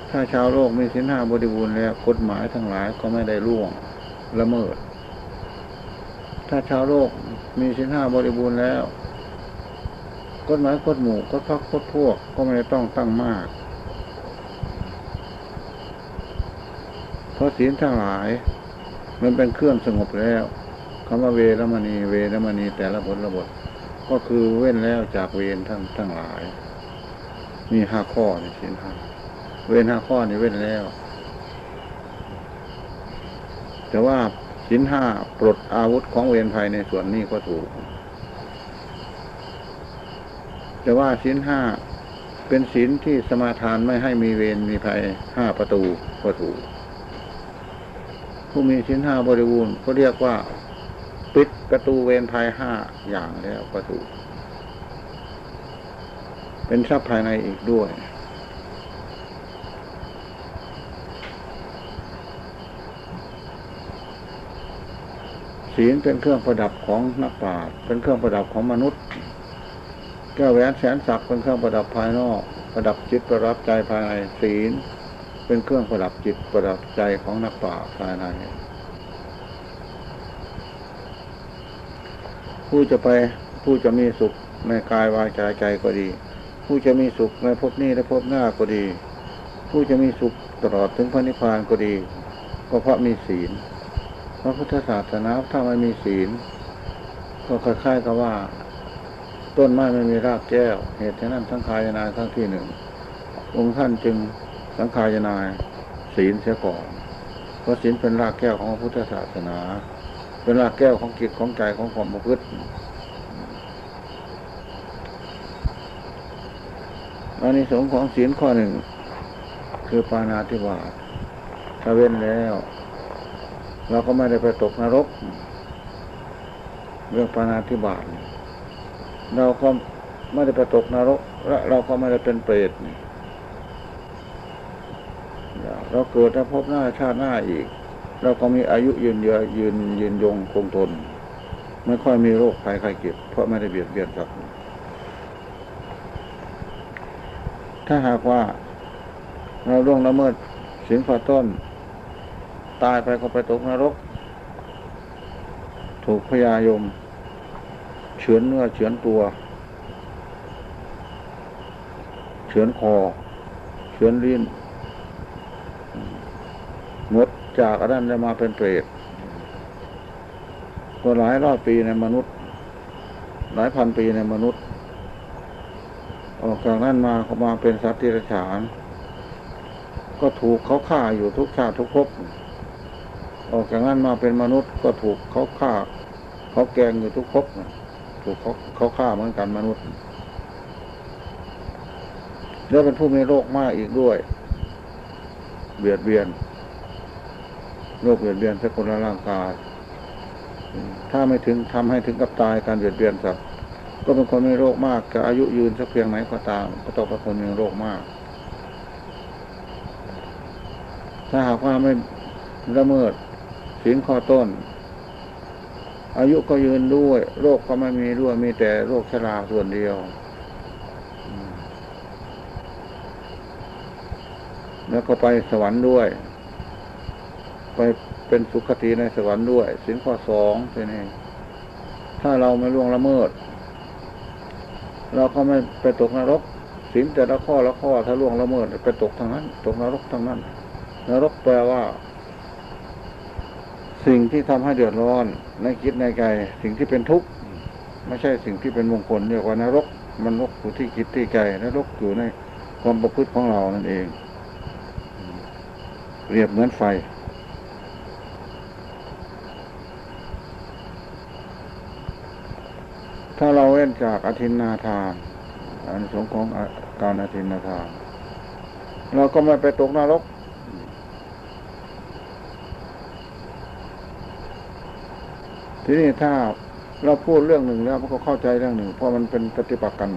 ถ้าชาวโลกมีศีลห้าบริบูรณ์แล้วกฎหมายทั้งหลายก็ไม่ได้ล่วงละเมิด ถ้าชาวโลกมีศีลห้าบริบูรณ์แล้วกฎหมายกฎหมู่กฎพักกฎพวกก็ไม่ได้ต้องตั้งมาก เพราะศีลทั้งหลาย มันเป็นเครื่องสงบแล้ว คำว่าเวรมณีเวรมณีแต่ละบทละบท ก็คือเว้นแล้วจากเวรทั้งทั้งหลาย มีห้าข้อในศีลห้าเวรห้าข้อนี่เว้นแล้ว แต่ว่าศีลห้าปลดอาวุธของเวรภัยในส่วนนี้ก็ถูก แต่ว่าศีลห้าเป็นศีลที่สมาทานไม่ให้มีเวรมีภัยห้าประตูก็ถูก ผู้มีศีลห้าบริบูรณ์ก็เรียกว่า ปิดประตูเวรภัยห้าอย่างแล้วก็ถูเป็นทรัพย์ภายในอีกด้วย ศีลเป็นเครื่องประดับของนักปราชญ์เป็นเครื่องประดับของมนุษย์แก้วแหวนแสนศักดิ์เป็นเครื่องประดับภายนอก ประดับจิตประดับใจภายในศีล เป็นเครื่องประดับจิตประดับใจของนักปราชญ์ภายใน ผู้จะไปผู้จะมีสุขในกายวาจาใจก็ดี ผู้จะมีสุขในภพนี้และภพหน้าก็ดี ผู้จะมีสุขตลอดถึงพระนิพพานก็ดี ก็เพราะมีศีลพระพุทธศาสนาถ้าไม่มีศีล ก็คล้ายๆกับว่า ต้นไม้ไม่มีรากแก้ว เหตุฉะนั้นทั้งคายนายครั้งที่หนึ่งองค์ท่านจึงสังขายนายศีลเสียก่อนเพราะศีลเป็นรากแก้วของพระพุทธศาสนา เป็นรากแก้วของจิตของใจของความประพฤติอันนี้สงของศีลข้อหนึ่ง คือปานาธิบาถ้าเว้นแล้ว เราก็ไม่ได้ไปตกนรก เรื่องปานาธิบาตเราก็ไม่ได้ไปตกนรกและเราก็ไม่ได้เป็นเปรตเราเกิดแล้วพบหน้าชาติหน้าอีก เราก็มีอายุยืนเยอะยืนยืนยงคงทน ไม่ค่อยมีโรคภัยไข้เจ็บเพราะไม่ได้เบียดเบียนสัตว์ถ้าหากว่าเราล่วงละเมิดสินข้อต้น ตายไปก็ไปตกนรก ถูกพยายมเฉือนเนื้อเฉือนตัวเฉือนคอเฉือนลิ้นงด จากอันนั้นจะมาเป็นเปรตก็หลายร้อยปีในมนุษย์ หลายพันปีในมนุษย์ ออกจากนั้นมาเขามาเป็นสัตว์ที่ระฉาน ก็ถูกเขาฆ่าอยู่ทุกชาติทุกภพออกจากนั้นมาเป็นมนุษย์ก็ถูกเขาฆ่า เขาแกงอยู่ทุกภพถูกเขาเขาฆ่าเหมือนกันมนุษย์แล้วเป็นผู้มีโรคมากอีกด้วย เบียดเบียน โรคเบียดเบียนสกุลร่างกาย ถ้าไม่ถึงทำให้ถึงกับตายการเบียดเบียนสัตว์ก็เป็นคนมีโรคมากจะอายุยืนสักเพียงไหนก็ตาม ก็ต้องเป็นคนมีโรคมาก ถ้าหากว่าไม่ละเมิดศีลข้อต้น อายุก็ยืนด้วย โรคก็ไม่มีด้วยมีแต่โรคชราส่วนเดียวแล้วก็ไปสวรรค์ด้วย ไปเป็นสุขติในสวรรค์ด้วยสินข้อสองทีนี้ถ้าเราไม่ล่วงละเมิด เราก็ไม่ไปตกนรกสินแต่ละข้อละข้อถ้าล่วงละเมิดไปตกทางนั้น ตกนรกทางนั้น นรกแปลว่า สิ่งที่ทำให้เดือดร้อนในคิดในใจสิ่งที่เป็นทุกข์ไม่ใช่สิ่งที่เป็นมงคลเรียกว่านรก มันนรกอยู่ที่คิดที่ใจนรกอยู่ในความประพฤติของเรานั่นเองเรียบเหมือนไฟ ถ้าเราเว้นจากอธินนาทานอันสงของการอธินนาทานเราก็ไม่ไปตกนรกทีนี้ถ้าเราพูดเรื่องหนึ่งแล้วมันก็เข้าใจเรื่องหนึ่ง เพราะมันเป็นปฏิปักษ์กัน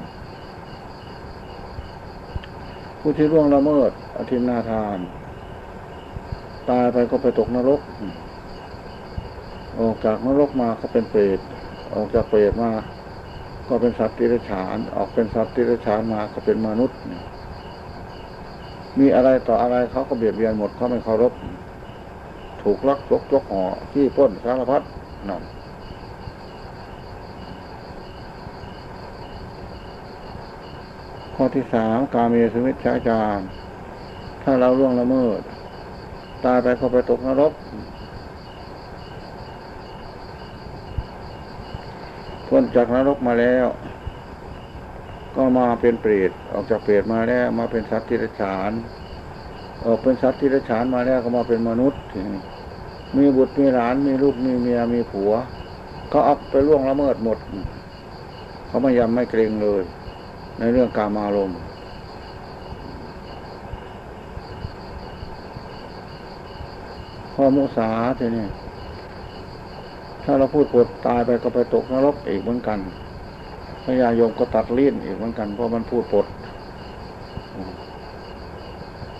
ผู้ที่ร่วงละเมิดอธินนาทาน ตายไปก็ไปตกนรก ออกจากนรกมาก็เป็นเปรตออกจากเปรตมา ก็เป็นสัตว์ติรฉาน ออกเป็นสัตว์ติรฉานมาก็เป็นมนุษย์ มีอะไรต่ออะไรเขาก็เบียดเบียนหมดเขาไม่เคารพ ถูกลักยกยกห่อที่ป้นสารพัดนั่นข้อที่สามกาเมสมิชฌาจารถ้าเราล่วงละเมิด ตายไปก็ไปตกนรก พ้นจากนรกมาแล้ว ก็มาเป็นเปรตออกจากเปรตมาแล้วมาเป็นสัตว์ที่ไรฉาน ออกเป็นสัตว์ที่ไรฉานมาแล้วก็มาเป็นมนุษย์ มีบุตรมีหลานมีลูกมีเมียมีผัว ก็เอาไปล่วงละเมิดหมด เขาไม่ยำไม่เกรงเลย ในเรื่องการมารมข้อมุสาทีนี้ ถ้าเราพูดปวดตายไปก็ไปตกนรกอีกเหมือนกันพญาโยมก็ตัดลิ้นอีกเหมือนกันเพราะมันพูดปด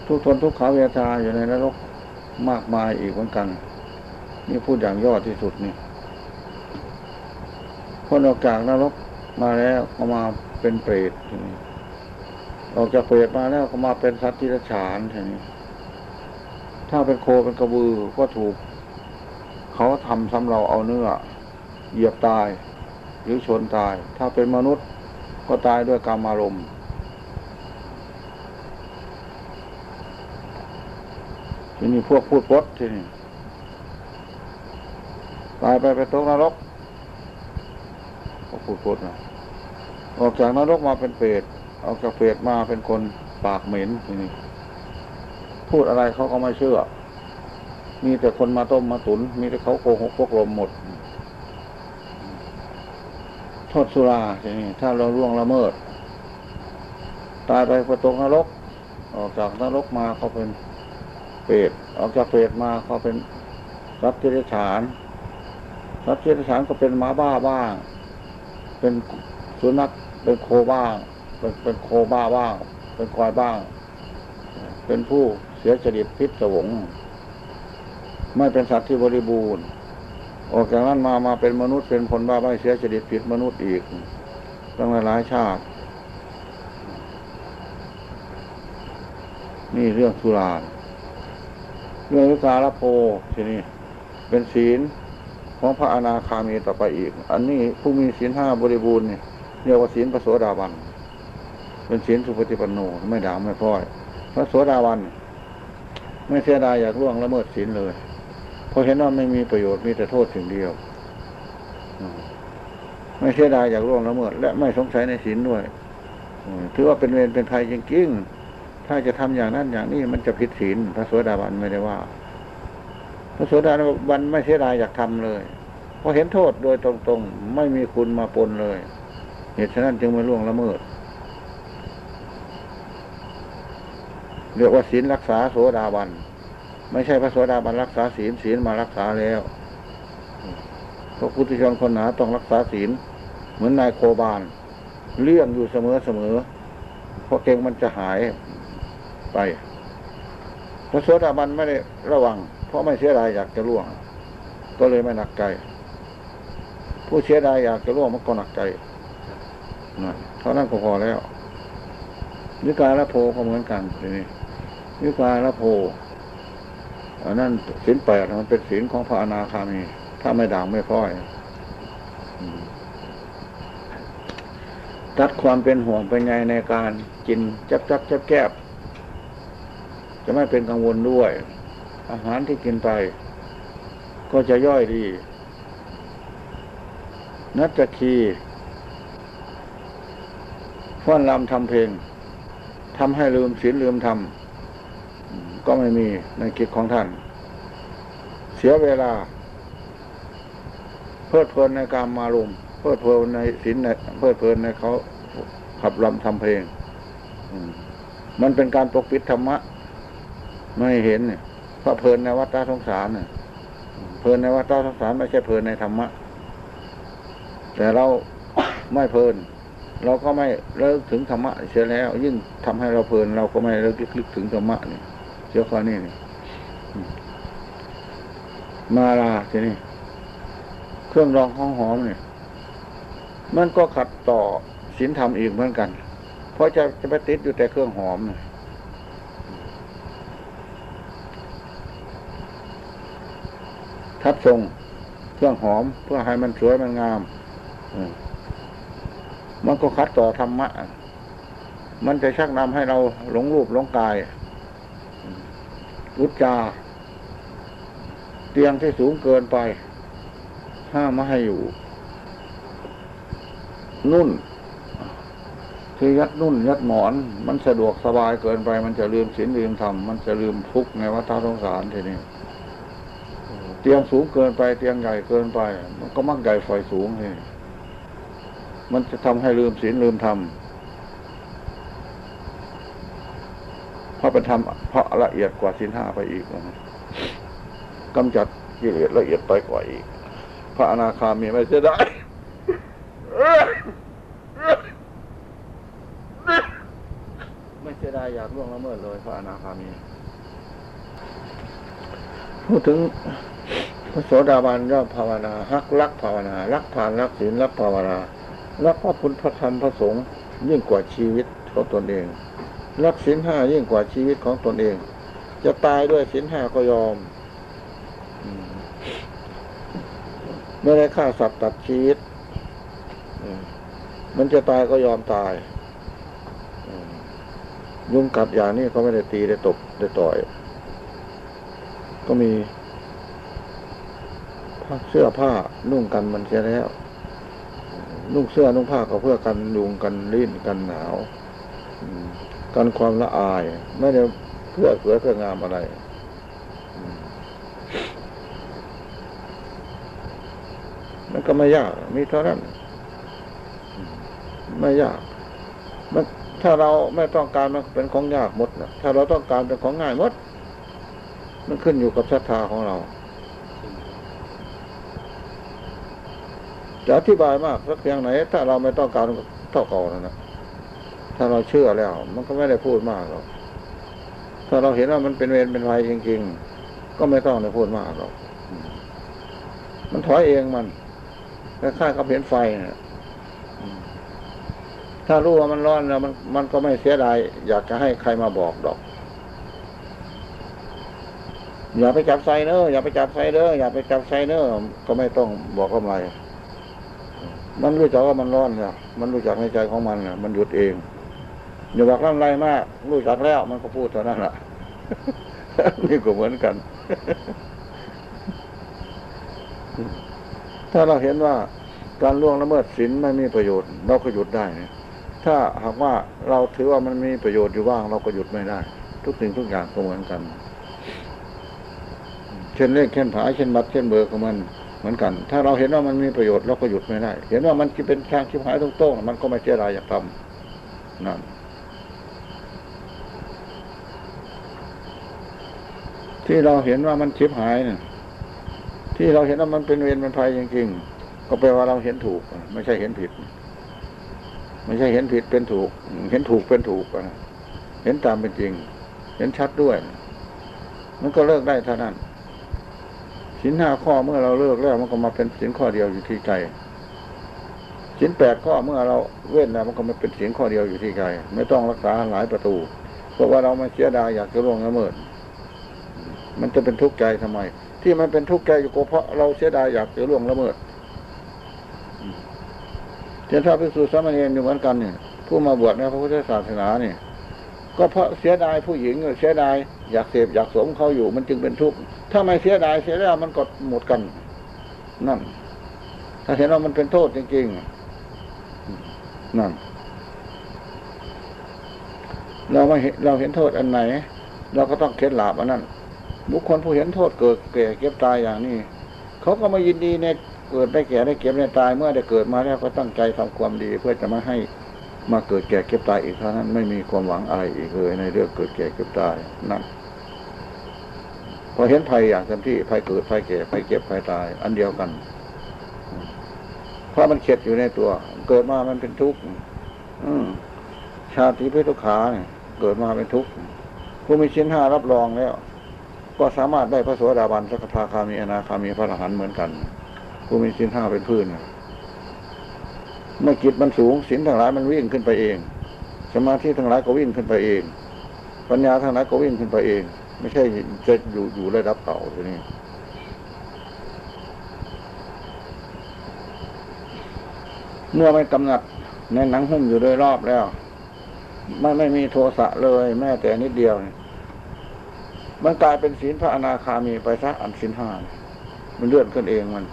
ทุกทนทุกขาเวทาอยู่ในนรกมากมายอีกเหมือนกัน นี่พูดอย่างย่อที่สุดนี่คนออกจากนรกมาแล้วก็มาเป็นเปรตออกจากเปรตมาแล้วก็มาเป็นสัตว์ที่รฉานทีนี้ถ้าเป็นโคเป็นกระบือก็ถูก เขาทำซ้ำเราเอาเนื้อ เหยียบตายหรือชนตาย ถ้าเป็นมนุษย์ก็ตายด้วยกรรมารมณ์ทีนี้พวกพูดปดทีนี้ตายไปไปตกนรกก็พูดปดนะออกจากนรกมาเป็นเปรตออกจากเปรตมาเป็นคนปากเหม็นทีนี้พูดอะไรเขาก็ไม่เชื่อ มีแต่คนมาต้มมาตุน มีแต่เขาโกหกพวกลมหมด โทษสุราทีนี้ถ้าเราล่วงละเมิด ตายไปประตกนรก ออกจากนรกมาเขาเป็นเปรตออกจากเปรตมาเขาเป็นรัตเจริฉานรัตเจริฉานก็เป็นหมาบ้าบ้าง เป็นสุนัขเป็นโคบ้าง เป็นเป็นโคบ้าบ้าง เป็นควายบ้าง เป็นผู้เสียจริตพิษสวง ไม่เป็นสัตว์ที่บริบูรณ์ ออกจากนั้นมามาเป็นมนุษย์เป็นคนบ้าใบเสียจริตผิดมนุษย์อีกตั้งหลายชาติ นี่เรื่องสุราเรื่องวิกาลโพทีนี้เป็นศีลของพระอนาคามีต่อไปอีก อันนี้ผู้มีศีลห้าบริบูรณ์เนี่ยเรียกว่าศีลพระโสดาบัน เป็นศีลสุปฏิปันโนไม่ด่าไม่พร้อย พระโสดาบัน ไม่เสียดายอยากล่วงละเมิดศีลเลย เพราะเห็นว่าไม่มีประโยชน์มีแต่โทษสิ่งเดียว ไม่เสียดายอยากล่วงละเมิดและไม่สงสัยในศีลด้วยถือว่าเป็นเวรเป็นภัยจริงๆถ้าจะทำอย่างนั้นอย่างนี้มันจะผิดศีลพระโสดาบันไม่ได้ว่า พระโสดาบันไม่เสียดายอยากทำเลยเพราะเห็นโทษโดยตรงๆ ไม่มีคุณมาปนเลย เหตุฉะนั้นจึงไม่ล่วงละเมิดเรียกว่าศีลรักษาโสดาบัน ไม่ใช่พระโสดาบันรักษาศีลศีลมารักษาแล้วพระพุทธชนคนหนาต้องรักษาศีล เหมือนนายโคบานเลี่ยงอยู่เสมอเสมอเพราะเก่งมันจะหายไปพระโสดาบันไม่ได้ระวัง เพราะไม่เสียดายอยากจะล่วง ก็เลยไม่หนักใจ ผู้เสียดายอยากจะล่วงมันก็หนักใจนั่นเท่านั้นก็พอแล้ววิการละโพก็เหมือนกันทีนี้วิการละโพ อันนั้นศีลแปดมันเป็นศีลของพระอนาคามี ถ้าไม่ด่างไม่พ้อยตัดความเป็นห่วงเป็นใยในการกินจับจับจับแกบจะไม่เป็นกังวลด้วย อาหารที่กินไป ก็จะย่อยดี นัตคีฟ้อนรำทำเพลงทำให้ลืมศีลลืมธรรม ก็ไม่มีในกิจของท่าน เสียเวลา เพลิดเพลินในการมารุมเพลิดเพลินในศีลในเพลิดเพลินในเขาขับรำทำเพลงอมันเป็นการปกปิดธรรมะ ไม่เห็นเนี่ยเพราะเพลินในวัฏสงสารเนี่ยเพลินในวัฏสงสารไม่ใช่เพลินในธรรมะ แต่เราไม่เพลิน เราก็ไม่เลิกถึงธรรมะเสียแล้ว ยิ่งทำให้เราเพลิน เราก็ไม่เลิกลึกถึงธรรมะเนี่ย เสียข้อนี้นี่มาลาทีนี้เครื่องรองของหอมเนี่ยมันก็ขัดต่อศีลธรรมอีกเหมือนกัน เพราะจะจะไปติดอยู่แต่เครื่องหอมน่ะทัดทรงเครื่องหอม เพื่อให้มันสวยมันงามมันก็คัดต่อธรรมะ มันจะชักนำให้เราหลงรูปหลงกาย อุจจา เตียงที่สูงเกินไป ห้ามไม่ให้อยู่ นุ่นคือยัดนุ่น ยัดหมอน มันสะดวกสบายเกินไป มันจะลืมศีลลืมธรรมมันจะลืมทุกข์ในวัฏสงสารทีนี้เตียงสูงเกินไป เตียงใหญ่เกินไป มันก็มักใหญ่ไฟสูงทีมันจะทำให้ลืมศีลลืมธรรม เพราะเป็นธรรมเพราะละเอียดกว่าศีลห้าไปอีกนะกำจัดกิเลสละเอียดไปกว่าอีก พระอนาคามีไม่เสียดายไม่เสียดายอยากล่วงละเมิดเลยพระอนาคามี พูดถึงพระโสดาบันย่อมภาวนาฮักรักภาวนารักทานรักศีลรักภาวนารักพระพุทธพระธรรมพระสงฆ์ยิ่งกว่าชีวิตของตนเอง รักศีลห้ายิ่งกว่าชีวิตของตนเอง จะตายด้วยศีลห้าก็ยอมไม่ได้ฆ่าสัตว์ตัดชีวิตมันจะตายก็ยอมตายยุงกัดอย่างนี้เขาไม่ได้ตีได้ตบได้ต่อย ก็มีผ้าเสื้อผ้านุ่งกันมันเสียแล้ว นุ่งเสื้อนุ่งผ้าก็เพื่อกันยุงกันลิ้นกันหนาว กันความละอาย ไม่ได้เพื่อเสือเพื่องามอะไรมันก็ไม่ยาก มีเท่านั้น ไม่ยาก มันถ้าเราไม่ต้องการมันเป็นของยากหมดนะถ้าเราต้องการเป็นของง่ายหมด มันขึ้นอยู่กับศรัทธาของเรา จะอธิบายมากสักเพียงไหน ถ้าเราไม่ต้องการเท่าเก่านะนะ ถ้าเราเชื่อแล้ว มันก็ไม่ได้พูดมากหรอกถ้าเราเห็นว่ามันเป็นเวรเป็นภัยจริง ๆ ก็ไม่ต้องได้พูดมากหรอกมันถอยเองมันคล้ายๆกับเห็นไฟนะถ้ารู้ว่ามันร้อนแล้วมันมันก็ไม่เสียดายอยากจะให้ใครมาบอกดอก อย่าไปจับไซเนอร์อย่าไปจับไซเนอร์อย่าไปจับไซเนอร์ก็ไม่ต้องบอกกำไรมันรู้จักว่ามันร้อนเนี่ยมันรู้จักในใจของมันเนี่ยมันหยุดเอง อย่าบอกกำไรมากรู้จักแล้ว มันก็พูดเท่านั้นแหละนี่ก็เหมือนกัน ถ้าเราเห็นว่าการล่วงละเมิดศีลไม่มีประโยชน์ เราก็หยุดได้ถ้าหากว่าเราถือว่ามันมีประโยชน์อยู่บ้าง เราก็หยุดไม่ได้ ทุกสิ่งทุกอย่างก็เหมือนกัน เช่นเลขเช่นผาเช่นบัตรเช่นเบอร์ของมันเหมือนกัน ถ้าเราเห็นว่ามันมีประโยชน์เราก็หยุดไม่ได้ เห็นว่ามันเป็นทางชิบหายตรงๆมันก็ไม่เจรายอยากทำนั่น ที่เราเห็นว่ามันชิบหายเนี่ยที่เราเห็นว่ามันเป็นเวรเป็นภัยจริงๆ ก็แปลว่าเราเห็นถูก ไม่ใช่เห็นผิด ไม่ใช่เห็นผิดเป็นถูก เห็นถูกเป็นถูกนะเห็นตามเป็นจริง เห็นชัดด้วย มันก็เลิกได้เท่านั้นสินห้าข้อเมื่อเราเลิกแล้วมันก็มาเป็นสินข้อเดียวอยู่ที่ใจสินแปดข้อเมื่อเราเว้นแล้วมันก็มาเป็นสินข้อเดียวอยู่ที่ใจไม่ต้องรักษาหลายประตู เพราะว่าเราไม่เสียดายอยากจะล่วงละเมิด มันจะเป็นทุกข์ใจทำไม ที่มันเป็นทุกข์ใจอยู่ก็เพราะเราเสียดายอยากจะล่วงละเมิดเจ้าท่าพิสูจน์สามเณรอยู่เหมือนกันเนี่ยผู้มาบวชในพระพุทธศาสนาเนี่ยก็เพราะเสียดายผู้หญิงเสียดายอยากเสพอยากสมเขาอยู่มันจึงเป็นทุกข์ถ้าไม่เสียดายเสียแล้วมันก็หมดกัน นั่น ถ้าเห็นว่ามันเป็นโทษจริงๆนั่นเราไม่เห็นเราเห็นโทษอันไหน เราก็ต้องเข็ดหลาบอันนั้น บุคคลผู้เห็นโทษเกิดแก่เก็บตายอย่างนี้ เขาก็มายินดีในเกิดได้แก่ได้เก็บได้ตายเมื่อได้เกิดมาแล้วก็ตั้งใจทำความดี เพื่อจะมาให้มาเกิดแก่เก็บตายอีกเท่านั้นไม่มีความหวังอะไรอีกเลยในเรื่องเกิดแก่เก็บตายนั่นพอเห็นภัยอย่างเต็มที่ภัยเกิดภัยแก่ภัยเก็บภัยตาย อันเดียวกันเพราะมันเข็ดอยู่ในตัว เกิดมามันเป็นทุกข์ชาติพิทุกขาเนี่ยเกิดมาเป็นทุกข์ผู้มีชิ้นห้ารับรองแล้ว ก็สามารถได้พระโสดาบันสกทาคามีอนาคามีพระอรหันต์เหมือนกัน ผู้มีสินห้าเป็นพื้นเมื่อจิตมันสูงสินทั้งหลายมันวิ่งขึ้นไปเอง สมาธิทั้งหลายก็วิ่งขึ้นไปเอง ปัญญาทั้งหลายก็วิ่งขึ้นไปเอง ไม่ใช่จะอยู่อยู่ระดับเก่าทีนี้เมื่อไม่กำหนัดในหนังหุ้มอยู่โดยรอบแล้ว ไม่ไม่มีโทสะเลย แม้แต่นิดเดียวเนี่ย มันกลายเป็นศีลพระอนาคามีไปซะอันศีลห้าเนี่ยมันเลื่อนขึ้นเองมัน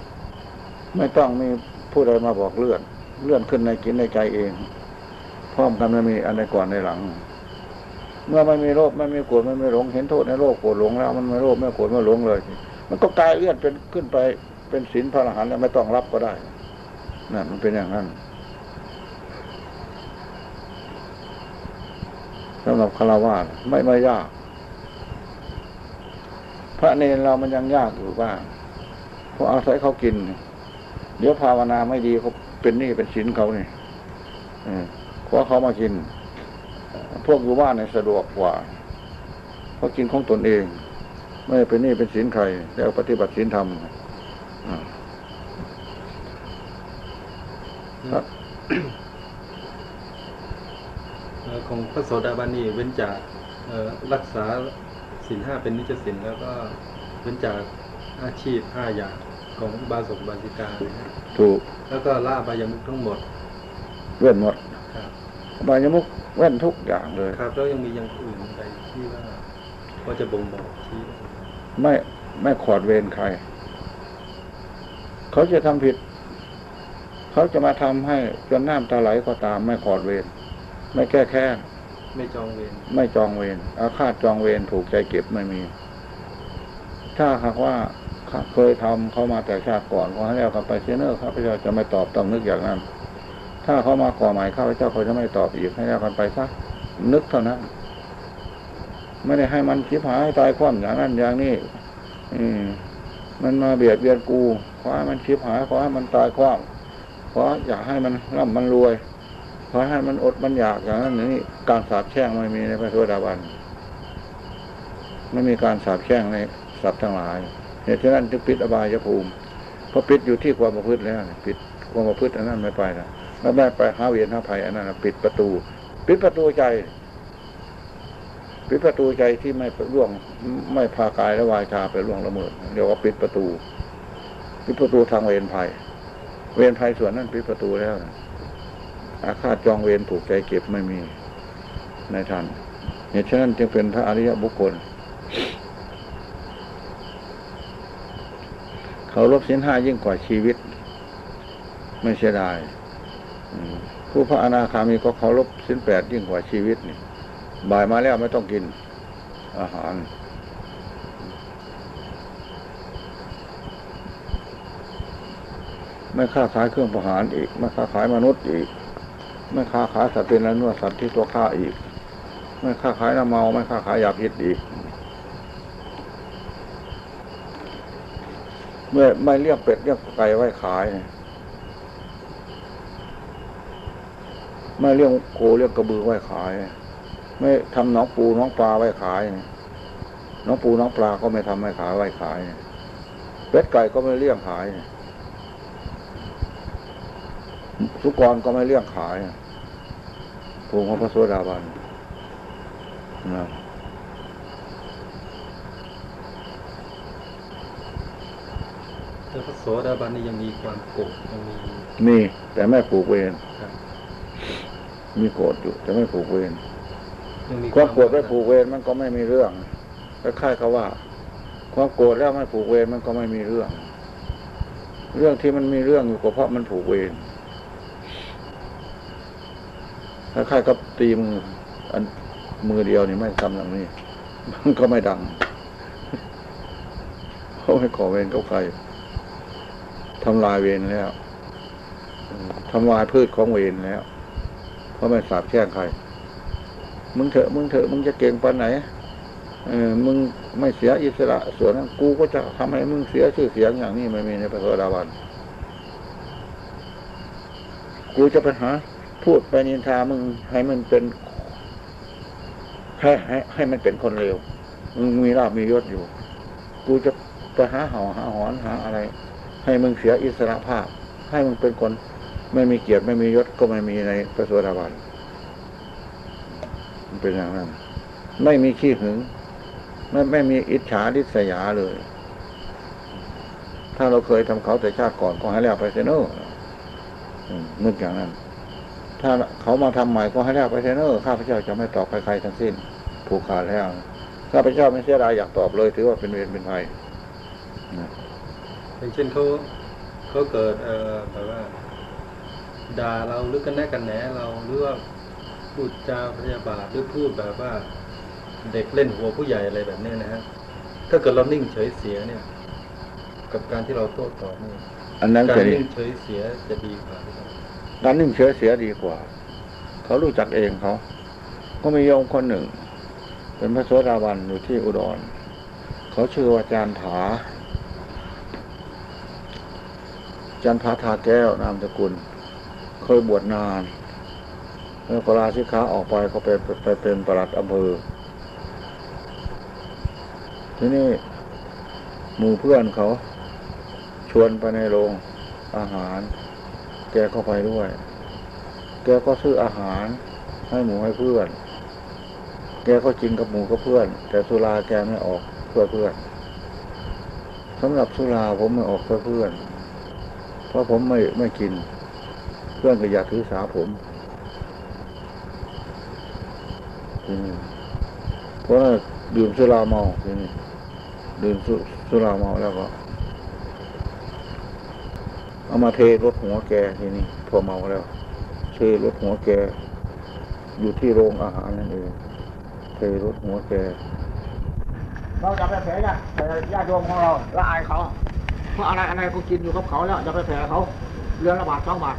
ไม่ต้องมีผู้ใดมาบอกเลื่อน เลื่อนขึ้นในกินในใจเองพร้อมกันไม่มีอันใดก่อนในหลัง เมื่อไม่มีโลภไม่มีโกรธไม่มีหลงเห็นโทษในโลภโกรธหลงแล้ว มันไม่โลภไม่โกรธไม่หลงเลย มันก็กลายเลื่อนเป็นขึ้นไปเป็นศีลพระอรหันต์แล้วไม่ต้องรับก็ได้นั่นมันเป็นอย่างนั้นสำหรับคารวะไม่ไม่ยาก พระเนรเรามันยังยากอยู่บ้างเพราะอาศัยเขากิน เดี๋ยวภาวนาไม่ดีเขาเป็นหนี้เป็นสินเขาเนี่ยเพราะเขามากิน พวกอยู่บ้านเนี่ยสะดวกกว่าเขากินของตนเอง ไม่ได้เป็นหนี้เป็นสินใคร แล้วปฏิบัติสินธรรมอ่าครับเอ่อของพระโสดาบันนี่เว้นจากเอ่อรักษา ศีลห้าเป็นนิจศีลแล้วก็เว้นจากอาชีพห้าอย่างของบาสกบาสิกานะฮะถูก แล้วก็ละอบายมุขทั้งหมด เว้นหมดครับบายมุกเว้นทุกอย่างเลยครับ แล้วยังมีอย่างอื่นใดที่ว่าพอจะบ่งบอกชี้ได้ไหมไม่ไม่ขอดเวรใคร เขาจะทำผิด เขาจะมาทำให้จนน้ำตาไหลก็ตามไม่ขอดเวรไม่แก้แค้น ไม่จองเวรไม่จองเวรอาฆาตจองเวรถูกใจเก็บไม่มี ถ้าหากว่าเคยทำเขามาแต่ชาติก่อนขอให้แล้วกลับไปเสียเนอร์ข้าพเจ้าจะไม่ตอบต้องนึกอย่างนั้น ถ้าเขามาก่อหมายข้าพเจ้าเขาจะไม่ตอบอีกให้แล้วกันไปซะนึกเท่านั้นไม่ได้ให้มันชิบหายตายคว่ำอย่างนั้นอย่างนี้ อืม มันมาเบียดเบียนกูขอให้มันชิบหายขอให้มันตายคว่ำขออยากให้มันร่ำมันรวย ขอให้มันอดมันอยากอย่างนั้นอย่างนี้การสาบแช่งไม่มีในพระโสดาบันไม่มีการสาบแช่งในสัตว์ทั้งหลายเหตุฉะนั้นจึงปิดอบายภูมิเพราะปิดอยู่ที่ความประพฤติแล้วปิดความประพฤติอันนั้นไม่ไปนะไม่ไม่ไปหาเวียนหาภัยอันนั้นปิดประตู ปิดประตูใจ ปิดประตูใจที่ไม่ร่วงไม่พากายและวายชาไปร่วงละเมิดเรียกว่าปิดประตู ปิดประตูทางเวรภัย เวรภัยส่วนนั้นปิดประตูแล้วนะ อาฆาตจองเวรผูกใจเก็บไม่มีในท่านเหตุฉะนั้นจึงเป็นพระอริยบุคคลเขารบสินห้ายิ่งกว่าชีวิต ไม่เสียดายผู้พระอนาคามีก็เคารพสินแปดยิ่งกว่าชีวิตนี่บ่ายมาแล้วไม่ต้องกิน อาหารไม่ค้าขายเครื่องประหารอีก ไม่ค้าขายมนุษย์อีก ไม่ค้าขายสัตว์เป็นและนื้อสัตว์ที่ตัวฆ่าอีก ไม่ค้าขายน้ำเมาไม่ค้าขายยาพิษอีก เมื่อไม่เลี้ยงเป็ดเลี้ยงไก่ไว้ขายไม่เลี้ยงโคเลี้ยงกระบือไว้ขาย ไม่ทำหน้องปูน้องปลาไว้ขายน้องปูน้องปลาก็ไม่ทำไว้ขายไว้ขายเป็ดไก่ก็ไม่เลี้ยงขาย สุกรก็ไม่เลี้ยงขายภูมิของพระโสดาบันนะแต่พระโสดาบันนี่ยังมีความโกรธยังมีมีแต่ไม่ผูกเวรครับมีโกรธอยู่ แต่ไม่ผูกเวรยังมีความโกรธไม่ผูกเวรมันก็ไม่มีเรื่องคล้ายๆกับว่าความโกรธแล้วไม่ผูกเวรมันก็ไม่มีเรื่อง เรื่องที่มันมีเรื่องอยู่ก็เพราะมันผูกเวร คล้ายๆกับตีมืออันมือเดียวนี่ไม่ทำอย่างนี้ มันก็ไม่ดังเขาไม่ก่อเวรกับใครทำลายเวรแล้วทำลายพืชของเวรแล้วเพราะไม่สาบแช่งใคร มึงเถอะมึงเถอะมึงจะเก่งปานไหนเออมึงไม่เสียอิสระ ส่วนนั้นกูก็จะทำให้มึงเสียชื่อเสียงอย่างนี้ไม่มีในพระโสดาบัน กูจะไปหา พูดไปนินทามึงให้มันเป็นให้ให้ให้มันเป็นคนเลวมึงมีลาบมียศอยู่ กูจะไปหาเห่าหาหอนหาอะไร ให้มึงเสียอิสระภาพ ให้มึงเป็นคน ไม่มีเกียรติไม่มียศก็ไม่มีในพระสวสดาบันมันเป็นอย่างนั้น ไม่มีขี้หึง ไม่ไม่มีอิจฉาริษยาเลย ถ้าเราเคยทำเขาแต่ชาติก่อนก็ให้แล้วไปเสนอมนึกอย่างนั้น ถ้าเขามาทำใหม่ก็ให้แล้วไปเสยเนอข้าพเจ้าจะไม่ตอบใครๆทั้งสิ้นผูกขาดแล้วข้าพเจ้าไม่เสียดายอยากตอบเลย ถือว่าเป็นเวรเป็นภัยนะอย่างเช่นเขาเขาเกิดเอ่อแบบว่าด่าเราหรือกันแน่กันแหนเราหรือว่าพูดจาพยาบาทหรือพูดแบบว่า เด็กเล่นหัวผู้ใหญ่อะไรแบบเนี้ยนะฮะถ้าเกิดเรานิ่งเฉยเสียเนี่ย กับการที่เราโต้ตอบนี่อันนั้นการจะดีนิ่งเฉยเสียจะดีกว่าหรือเปล่า การนิ่งเชื้อเสียดีกว่า เขารู้จักเองเขา ก็มีโยมคนหนึ่ง เป็นพระโสดาบันอยู่ที่อุดร เขาชื่อว่าจารย์ถาอาจารย์ถาทาแก้วนามสกุล เคยบวชนาน แล้วก็ลาสิกขาออกไปเขาไปไปเป็นประหลัดอำเภอ ที่นี้หมู่เพื่อนเขาชวนไปในโรงอาหาร แกก็ไปด้วย แกก็ซื้ออาหารให้หมูให้เพื่อน แกก็กินกับหมูกับเพื่อน แต่สุราแกไม่ออกเพื่อเพื่อนสำหรับสุราผมไม่ออกเพื่อเพื่อน เพราะผมไม่ไม่กิน เพื่อนก็อยากถือสาผมเพราะดื่มสุราเมาทีนี้ดื่มสุสุราเมาแล้วก็ เอามาเทรถหัวแกทีนี้พอเมาแล้ว เทรถหัวแก อยู่ที่โรงอาหารนั่นเองเทรถหัวแก เราจะไปแผลญาติญาติโยมของเราละอายเขาเพราะอะไรอะไรก็กินอยู่กับเขาแล้วจะไปแผลเขาเรือนละบาทสองบาท